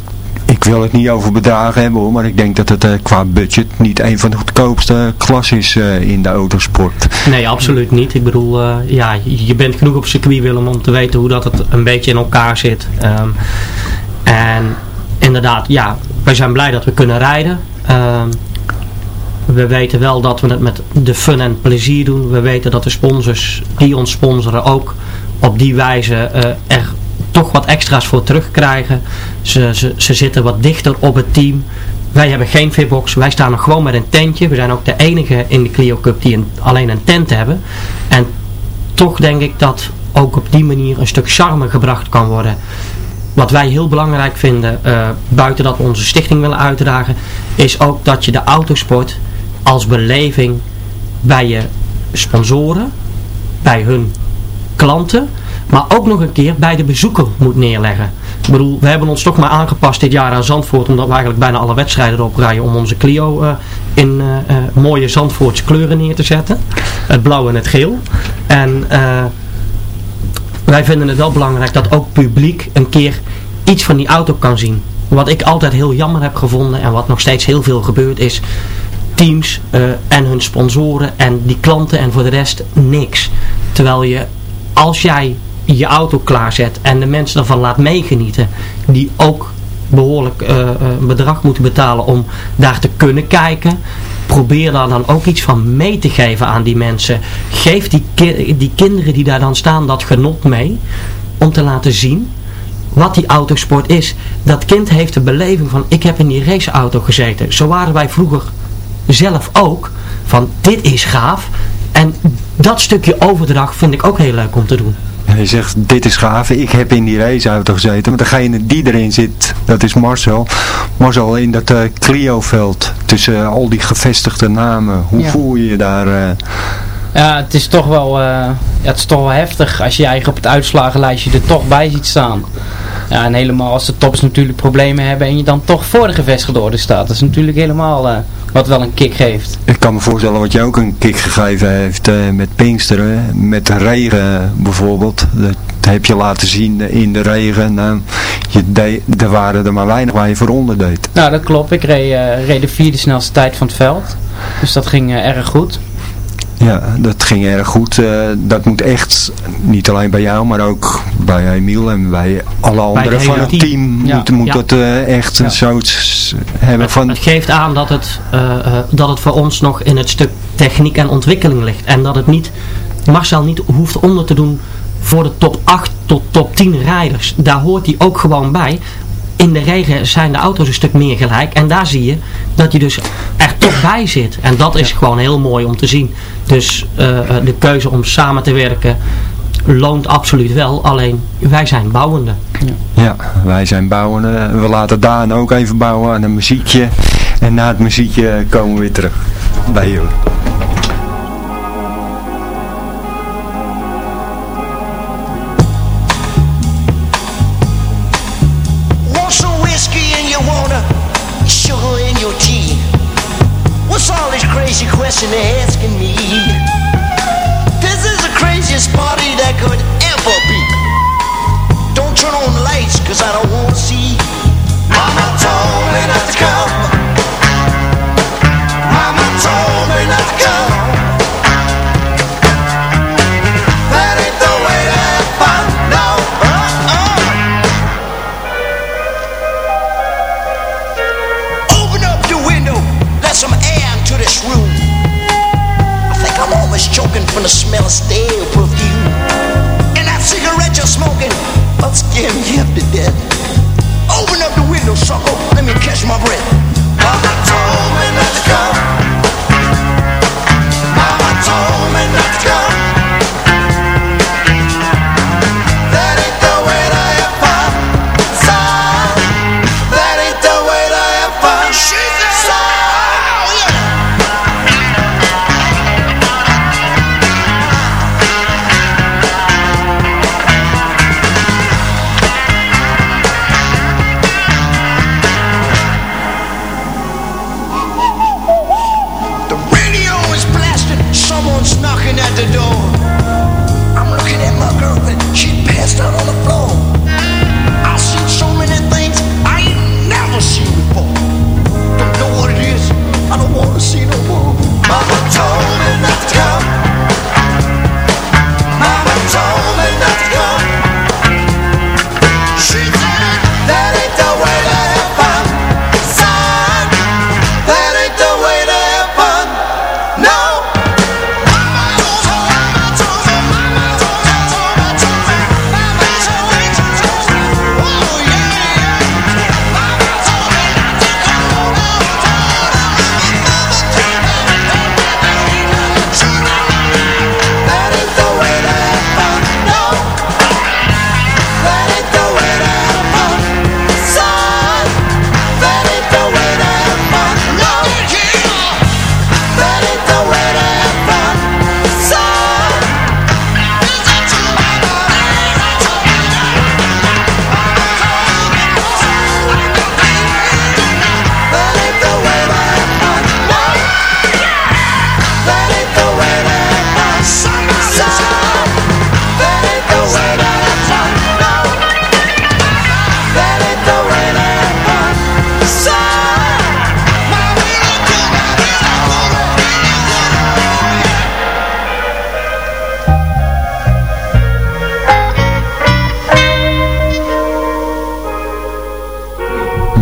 K: ik wil het niet over bedragen hebben hoor, maar ik denk dat het eh, qua budget niet een van de goedkoopste klassen is eh, in de autosport.
O: Nee, absoluut niet. Ik bedoel, eh, ja, je bent genoeg op circuit Willem om te weten hoe dat het een beetje in elkaar zit. Ehm, en inderdaad, ja, wij zijn blij dat we kunnen rijden. Ehm, we weten wel dat we het met de fun en plezier doen. We weten dat de sponsors die ons sponsoren ook op die wijze er toch wat extra's voor terugkrijgen. Ze, ze, ze zitten wat dichter op het team. Wij hebben geen fitbox. Wij staan nog gewoon met een tentje. We zijn ook de enige in de Clio Cup die een, alleen een tent hebben. En toch denk ik dat ook op die manier een stuk charme gebracht kan worden. Wat wij heel belangrijk vinden, eh, buiten dat we onze stichting willen uitdragen, is ook dat je de autosport als beleving bij je sponsoren, bij hun klanten, maar ook nog een keer bij de bezoeker moet neerleggen. Ik bedoel, we hebben ons toch maar aangepast dit jaar aan Zandvoort, omdat we eigenlijk bijna alle wedstrijden erop rijden om onze Clio eh, in eh, eh, mooie Zandvoortse kleuren neer te zetten. Het blauw en het geel. En wij vinden het wel belangrijk dat ook publiek een keer iets van die auto kan zien. Wat ik altijd heel jammer heb gevonden en wat nog steeds heel veel gebeurt is teams en hun sponsoren en die klanten en voor de rest niks. Terwijl je als jij je auto klaarzet en de mensen ervan laat meegenieten, die ook behoorlijk eh, eh, bedrag moeten betalen om daar te kunnen kijken. Probeer daar dan ook iets van mee te geven aan die mensen. Geef die, die kinderen die daar dan staan dat genot mee. Om te laten zien wat die autosport is. Dat kind heeft de beleving van ik heb in die raceauto gezeten. Zo waren wij vroeger zelf ook. Van dit is gaaf. En dat stukje overdracht vind ik ook heel leuk om te doen.
K: Hij zegt, dit is gaaf, ik heb in die raceauto gezeten. Maar degene die erin zit, dat is Marcel. Marcel, in dat eh, Clio-veld, tussen eh, al die gevestigde namen. Hoe
P: Ja.
K: voel je je daar? eh?
P: Ja, het is toch wel, ja, het is toch wel heftig als je je eigen op het uitslagenlijstje er toch bij ziet staan. Ja, en helemaal als de tops natuurlijk problemen hebben en je dan toch voor de gevestigde orde staat. Dat is natuurlijk helemaal wat wel een kick geeft.
K: Ik kan me voorstellen wat je ook een kick gegeven heeft eh, met Pinksteren. Met de regen bijvoorbeeld. Dat heb je laten zien in de regen. Nou, je deed, er waren er maar weinig waar je voor onder deed.
P: Nou, dat klopt. Ik reed, eh, reed de vierde snelste tijd van het veld. Dus dat ging eh, erg goed.
K: Ja, dat ging erg goed. Eh, dat moet echt, niet alleen bij jou, maar ook bij Emiel en bij alle anderen
O: het
K: van het
O: team.
K: team.
O: Ja.
K: Moet, moet
O: Ja.
K: dat eh, echt zoiets hebben van...
O: Het geeft aan dat het, eh, dat het voor ons nog in het stuk techniek en ontwikkeling ligt. En dat het niet, Marcel niet hoeft onder te doen voor de top 8 tot top 10 rijders. Daar hoort hij ook gewoon bij. In de regen zijn de auto's een stuk meer gelijk. En daar zie je dat je dus er toch bij zit. En dat is gewoon heel mooi om te zien. Dus eh, eh, de keuze om samen te werken loont absoluut wel. Alleen wij zijn bouwende.
K: Ja, wij zijn bouwen. eh, we laten Daan ook even bouwen aan een muziekje. En na het muziekje komen we weer terug bij jullie.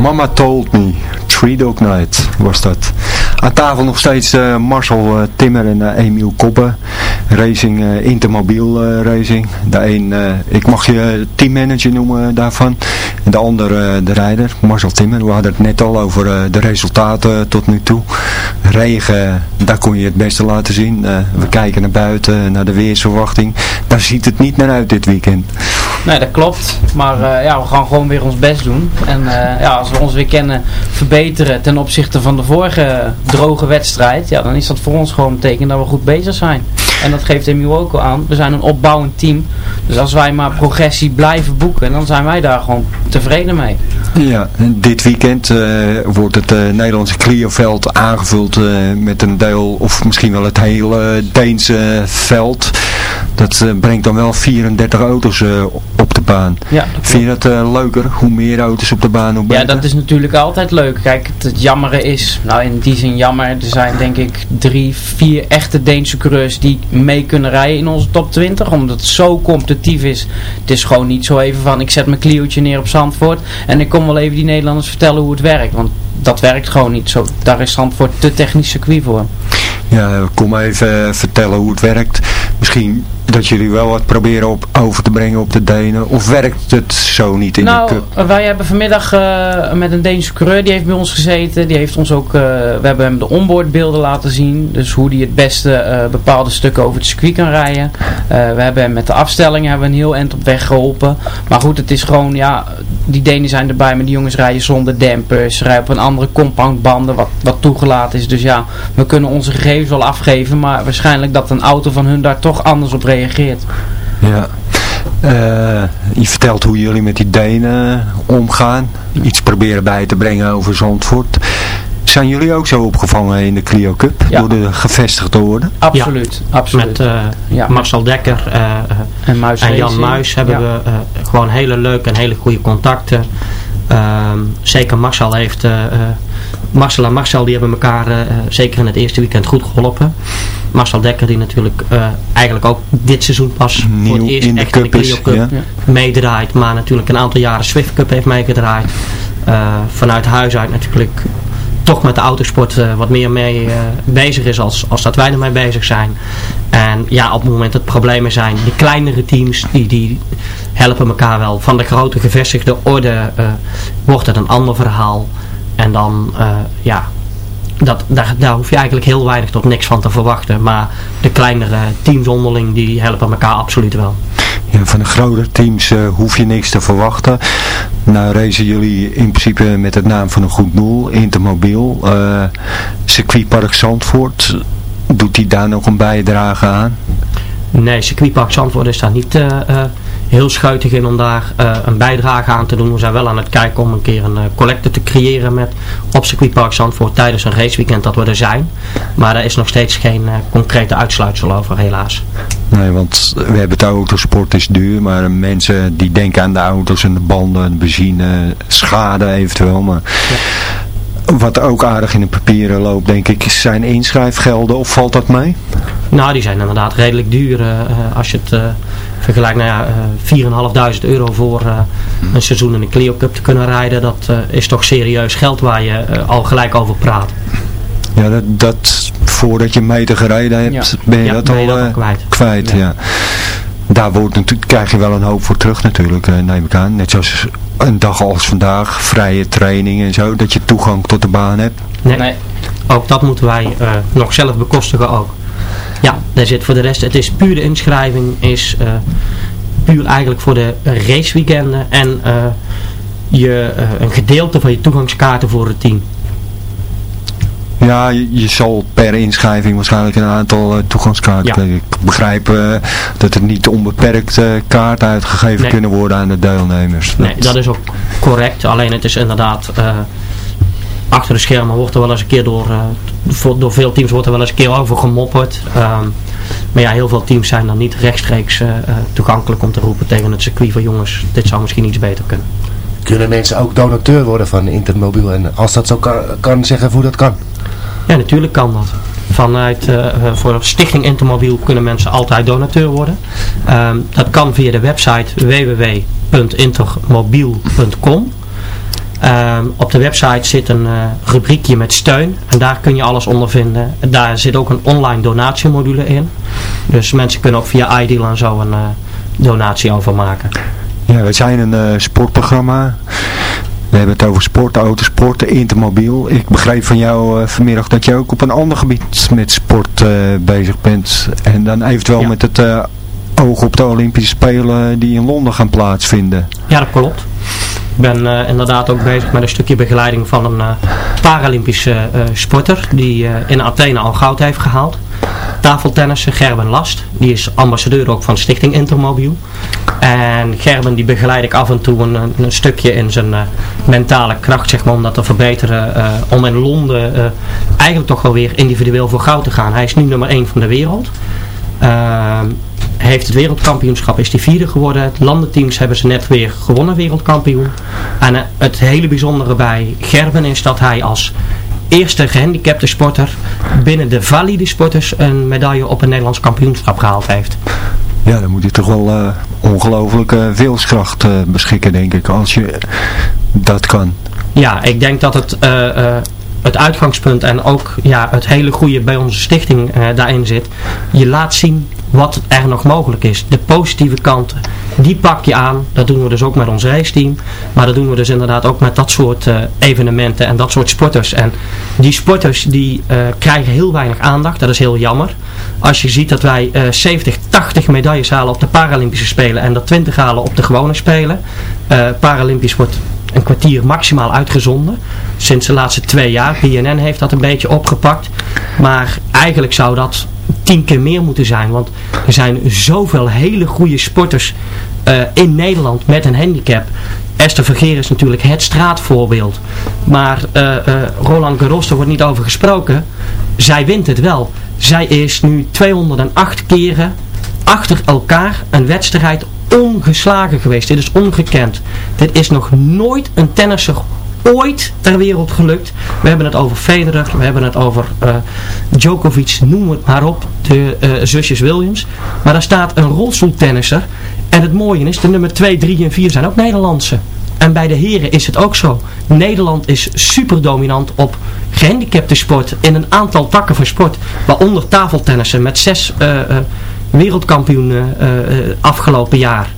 Q: Mama Told Me,
K: Three Dog Night was dat. Aan tafel nog steeds eh, Marcel eh, Timmer en eh, Emiel Koppen. Racing, Intermobiel Racing. De een, ik mag je teammanager noemen daarvan. En de ander de rijder, Marcel Timmer. We hadden het net al over de resultaten tot nu toe. Regen, daar kon je het beste laten zien. We kijken naar buiten, naar de weersverwachting. Daar ziet het niet naar uit dit weekend.
P: Nee, dat klopt. Maar eh, ja, we gaan gewoon weer ons best doen. En eh, ja, als we ons weer kennen verbeteren ten opzichte van de vorige droge wedstrijd, ja, dan is dat voor ons gewoon een teken dat we goed bezig zijn. En dat geeft Emiel ook al aan. We zijn een opbouwend team. Dus als wij maar progressie blijven boeken, dan zijn wij daar gewoon tevreden mee.
K: Ja, dit weekend eh, wordt het Nederlandse Clioveld aangevuld met een deel, of misschien wel het hele Deense veld. Dat brengt dan wel 34 auto's op de baan.
P: Ja,
K: Vind je dat eh, leuker? Hoe meer auto's op de baan, hoe
P: Ja, dat is natuurlijk altijd leuk. Kijk, het, het jammere is, nou in die zin jammer, er zijn denk ik drie, vier echte Deense coureurs die mee kunnen rijden in onze top 20. Omdat het zo competitief is. Het is gewoon niet zo even van, ik zet mijn Clio'tje neer op Zandvoort en ik kom wel even die Nederlanders vertellen hoe het werkt. Want dat werkt gewoon niet zo. Daar is Zandvoort te technisch circuit voor.
K: Ja, kom even vertellen hoe het werkt. Misschien dat jullie wel wat proberen op, over te brengen op de Denen. Of werkt het zo niet in
P: nou,
K: de cup?
P: wij hebben vanmiddag eh, met een Deense coureur, die heeft bij ons gezeten. Die heeft ons ook, eh, we hebben hem de onboardbeelden laten zien. Dus hoe hij het beste eh, bepaalde stukken over het circuit kan rijden. We hebben hem met de afstellingen hebben we een heel eind op weg geholpen. Maar goed, het is gewoon, ja, die Denen zijn erbij, maar die jongens rijden zonder dempers. Rijden op een andere compoundbanden, wat, wat toegelaten is. Dus ja, we kunnen onze gegevens wel afgeven. Maar waarschijnlijk dat een auto van hun daar toch anders op reageert.
K: Ja. Eh, je vertelt hoe jullie met die Denen omgaan. Iets proberen bij te brengen over Zandvoort. Zijn jullie ook zo opgevangen in de Clio Cup? Door de gevestigde orde?
P: Absoluut, absoluut.
O: Met eh, Marcel Dekker eh, eh,
P: en, Muis
O: en Jan. Muis hebben
P: Ja.
O: we eh, gewoon hele leuke en hele goede contacten. Ehm, zeker Marcel heeft... Marcel en Marcel die hebben elkaar eh, eh, zeker in het eerste weekend goed geholpen. Marcel Dekker die natuurlijk eh, eigenlijk ook dit seizoen pas voor het eerst
K: in de
O: echt in de
K: cup
O: Clio
K: is,
O: Cup
K: ja.
O: meedraait. Maar natuurlijk een aantal jaren Swift Cup heeft meegedraaid. Vanuit huis uit natuurlijk toch met de autosport wat meer mee bezig is als, als dat wij ermee bezig zijn. En ja, op het moment dat problemen zijn, de kleinere teams die, die helpen elkaar wel. Van de grote gevestigde orde wordt het een ander verhaal. En dan, eh, ja, dat, daar, daar hoef je eigenlijk heel weinig tot niks van te verwachten. Maar de kleinere teams onderling, die helpen elkaar absoluut wel.
K: Ja, van de grotere teams eh, hoef je niks te verwachten. Nou racen jullie in principe met het naam van een goed doel, Intermobiel. eh circuitpark Zandvoort. Doet hij daar nog een bijdrage aan?
O: Nee, circuitpark Zandvoort is daar niet heel schuitig in om daar eh, een bijdrage aan te doen. We zijn wel aan het kijken om een keer een uh, collecte te creëren met op circuitpark Zandvoort tijdens een raceweekend dat we er zijn. Maar daar is nog steeds geen uh, concrete uitsluitsel over helaas.
K: Nee, want we hebben het autosport is duur, maar mensen die denken aan de auto's en de banden, de benzine, schade eventueel. Maar ja. wat ook aardig in de papieren loopt, denk ik, zijn inschrijfgelden of valt dat mee?
O: Nou, die zijn inderdaad redelijk duur als je het vergelijkt nou ja, 4.500 euro voor uh, een seizoen in de Clio Cup te kunnen rijden. Dat uh, is toch serieus geld waar je uh, al gelijk over praat.
K: Ja, dat, dat voordat je meter gereden hebt, ja. ben je
O: ja,
K: dat
O: ben
K: al,
O: je dat al kwijt.
K: kwijt ja. Daar wordt natuurlijk, krijg je wel een hoop voor terug natuurlijk, neem ik aan. Net zoals een dag als vandaag, vrije training en zo, dat je toegang tot de baan hebt.
O: Nee, nee. ook dat moeten wij nog zelf bekostigen ook. Ja, daar zit voor de rest, het is puur de inschrijving, is uh, puur eigenlijk voor de raceweekenden en uh, je, uh, een gedeelte van je toegangskaarten voor het team.
K: Ja, je, je, zal per inschrijving waarschijnlijk een aantal uh, toegangskaarten. Ja. Ik begrijp uh, dat er niet onbeperkt uh, kaarten uitgegeven nee. kunnen worden aan de deelnemers.
O: Nee, dat, dat is ook correct. Alleen het is inderdaad achter de schermen wordt er wel eens een keer door, uh, door veel teams wordt er wel eens een keer over gemopperd. Um, maar ja, heel veel teams zijn dan niet rechtstreeks uh, toegankelijk om te roepen tegen het circuit van jongens, dit zou misschien iets beter kunnen.
F: Kunnen mensen ook donateur worden van Intermobiel en als dat zo kan, kan zeggen hoe dat kan?
O: Ja, natuurlijk kan dat. Vanuit uh, voor Stichting Intermobiel kunnen mensen altijd donateur worden. Um, dat kan via de website www.intermobiel.com. Um, op de website zit een uh, rubriekje met steun en daar kun je alles onder vinden. Daar zit ook een online donatiemodule in. Dus mensen kunnen ook via iDeal en zo een uh, donatie overmaken.
K: Ja, we zijn een uh, sportprogramma. We hebben het over sport, autosport, intermobiel. Ik begreep van jou vanmiddag dat je ook op een ander gebied met sport bezig bent. En dan eventueel ja. met het oog op de Olympische Spelen die in Londen gaan plaatsvinden.
O: Ja, dat klopt. Ben uh, inderdaad ook bezig met een stukje begeleiding van een uh, Paralympische uh, sporter die in Athene al goud heeft gehaald. Tafeltennisser Gerben Last, die is ambassadeur ook van Stichting Intermobiel. En Gerben die begeleid ik af en toe een, stukje in zijn mentale kracht zeg maar, om dat te verbeteren. om in Londen eigenlijk toch wel weer individueel voor goud te gaan. Hij is nu nummer 1 van de wereld. Ehm, heeft het wereldkampioenschap, is die vierde geworden. Het landenteams hebben ze net weer gewonnen wereldkampioen. En uh, het hele bijzondere bij Gerben is dat hij als eerste gehandicapte sporter binnen de valide sporters een medaille op een Nederlands kampioenschap gehaald heeft.
K: Ja, dan moet je toch wel uh, ongelooflijke wilskracht uh, beschikken, denk ik, als je dat kan.
O: Ja, ik denk dat het... Uh, het uitgangspunt en ook ja, het hele goede bij onze stichting daarin zit. Je laat zien wat er nog mogelijk is. De positieve kanten, die pak je aan. Dat doen we dus ook met ons reisteam. Maar dat doen we dus inderdaad ook met dat soort uh, evenementen en dat soort sporters. En die sporters die uh, krijgen heel weinig aandacht. Dat is heel jammer. Als je ziet dat wij 70, 80 medailles halen op de Paralympische Spelen en dat 20 halen op de gewone Spelen. Paralympisch wordt een kwartier maximaal uitgezonden. Sinds de laatste twee jaar. BNN heeft dat een beetje opgepakt. Maar eigenlijk zou dat tien keer meer moeten zijn. Want er zijn zoveel hele goede sporters uh, in Nederland met een handicap. Esther Vergeer is natuurlijk het straatvoorbeeld. Maar uh, uh, Roland Garros, daar wordt niet over gesproken. Zij wint het wel. Zij is nu 208 keren achter elkaar een wedstrijd ongeslagen geweest. Dit is ongekend. Dit is nog nooit een tennisser ooit ter wereld gelukt. We hebben het over Federer, we hebben het over uh, Djokovic, noem het maar op, de uh, zusjes Williams. Maar daar staat een rolstoeltennisser. En het mooie is, de nummer 2, 3 en 4 zijn ook Nederlandse. En bij de heren is het ook zo. Nederland is super dominant op gehandicapte sport in een aantal takken van sport. Waaronder tafeltennissen met zes uh, wereldkampioenen afgelopen jaar.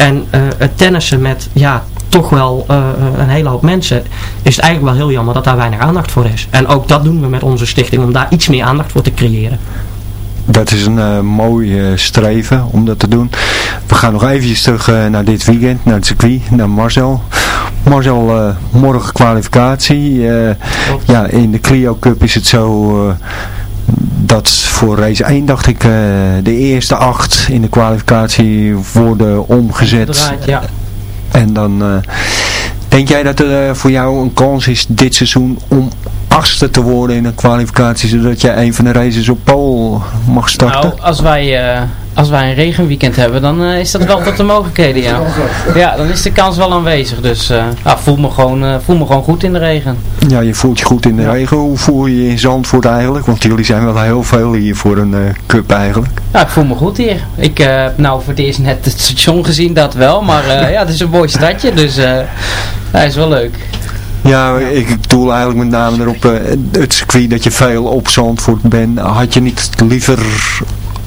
O: En het tennissen met ja, toch wel uh, een hele hoop mensen, is het eigenlijk wel heel jammer dat daar weinig aandacht voor is. En ook dat doen we met onze stichting, om daar iets meer aandacht voor te creëren.
K: Dat is een uh, mooi uh, streven om dat te doen. We gaan nog eventjes terug naar dit weekend, naar het circuit, naar Marcel. Marcel, morgen kwalificatie. ja, in de Clio Cup is het zo dat voor race 1 dacht ik eh, de eerste acht in de kwalificatie worden omgezet.
P: Draait, ja.
K: En dan eh, denk jij dat er eh, voor jou een kans is dit seizoen om achtste te worden in een kwalificatie, zodat jij een van de races op Pool mag starten?
P: Nou, als wij, als wij een regenweekend hebben, dan eh, is dat wel tot de mogelijkheden, ja. Ja, dan is de kans wel aanwezig. Dus ja, voel, me gewoon, eh, voel me gewoon goed in de regen.
K: Ja, je voelt je goed in de regen. Hoe voel je je in Zandvoort eigenlijk? Want jullie zijn wel heel veel hier voor een cup eigenlijk.
P: Ja, ik voel me goed hier. Ik heb nou voor het eerst net het station gezien, dat wel. Maar ja, het is een mooi stadje, dus hij is wel leuk.
K: Ja, ik doel eigenlijk met name erop het circuit dat je veel op Zandvoort bent. Had je niet liever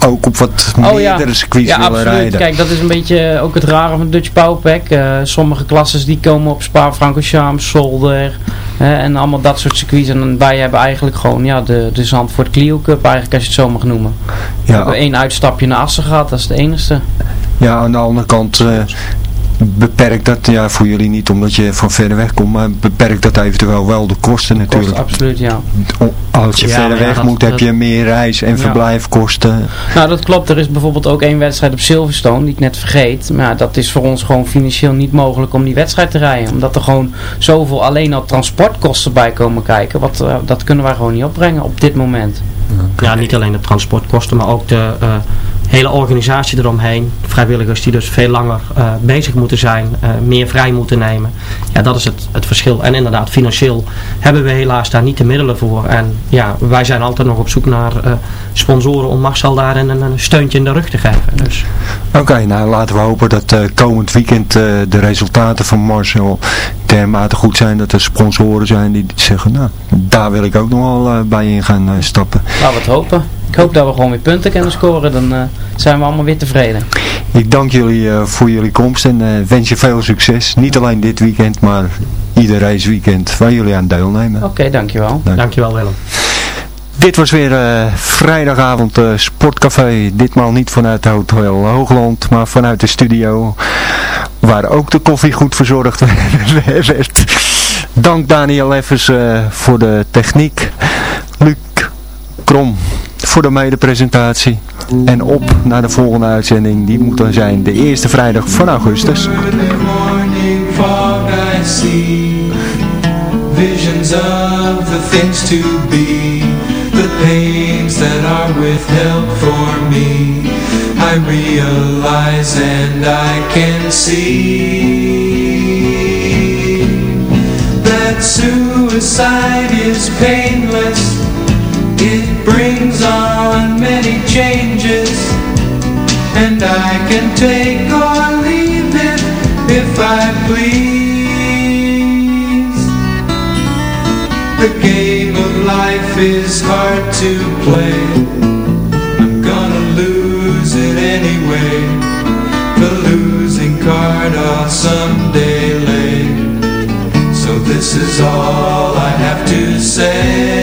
K: ook op wat
P: Oh ja,
K: meerdere circuits
P: ja
K: willen
P: absoluut.
K: rijden?
P: Kijk, dat is een beetje ook het rare van Dutch Powerpack. Eh sommige klasses die komen op Spa-Francorchamps, Solder hè, en allemaal dat soort circuits. En wij hebben eigenlijk gewoon ja, de, de Zandvoort Clio Cup eigenlijk als je het zo mag noemen. We
K: Ja.
P: hebben één uitstapje naar Assen gehad, dat is het enige.
K: Ja, aan de andere kant eh, beperkt dat, ja voor jullie niet omdat je van verder weg komt, maar beperkt dat eventueel wel de kosten natuurlijk.
P: Absoluut, ja.
K: Als je
P: Ja,
K: verder
P: ja,
K: weg
P: dat-
K: moet heb je meer reis- en
P: Ja.
K: verblijfkosten.
P: Nou, dat klopt. Er is bijvoorbeeld ook één wedstrijd op Silverstone, die ik net vergeet. Maar ja, dat is voor ons gewoon financieel niet mogelijk om die wedstrijd te rijden. Omdat er gewoon zoveel alleen al transportkosten bij komen kijken. Wat, eh, dat kunnen wij gewoon niet opbrengen op dit moment.
O: Ja, niet alleen de transportkosten, maar ook de eh, hele organisatie eromheen. Vrijwilligers die dus veel langer eh, bezig moeten zijn, eh, meer vrij moeten nemen. Ja, dat is het, het verschil. En inderdaad, financieel hebben we helaas daar niet de middelen voor. En ja, wij zijn altijd nog op zoek naar eh, sponsoren om Marcel daar een, een steuntje in de rug te geven. Dus.
K: Oké, nou laten we hopen dat eh, komend weekend eh, de resultaten van Marcel dermate goed zijn dat er sponsoren zijn die zeggen, nou, daar wil ik ook nog wel bij in gaan stappen.
P: Laten we het hopen. Ik hoop dat we gewoon weer punten kunnen scoren. Dan eh, zijn we allemaal weer tevreden.
K: Ik dank jullie eh, voor jullie komst en eh, wens je veel succes. Niet alleen dit weekend, maar ieder raceweekend waar jullie aan deelnemen.
P: Oké, dankjewel.
K: Dank.
O: Dankjewel Willem.
K: Dit was weer eh, vrijdagavond eh, Sportcafé. Ditmaal niet vanuit het Hotel Hoogland, maar vanuit de studio. Waar ook de koffie goed verzorgd werd. Dank Daniel Effers eh, voor de techniek. Luc Krom voor de medepresentatie. En op naar de volgende uitzending. Die moet dan zijn de eerste vrijdag van augustus.
R: Visions of the things to be The pains that are withheld for me I realize and I can see That suicide is painless brings on many changes and I can take or leave it if I please. The game of life is hard to play. I'm gonna lose it anyway. The losing card I'll someday lay. So this is all I have to say.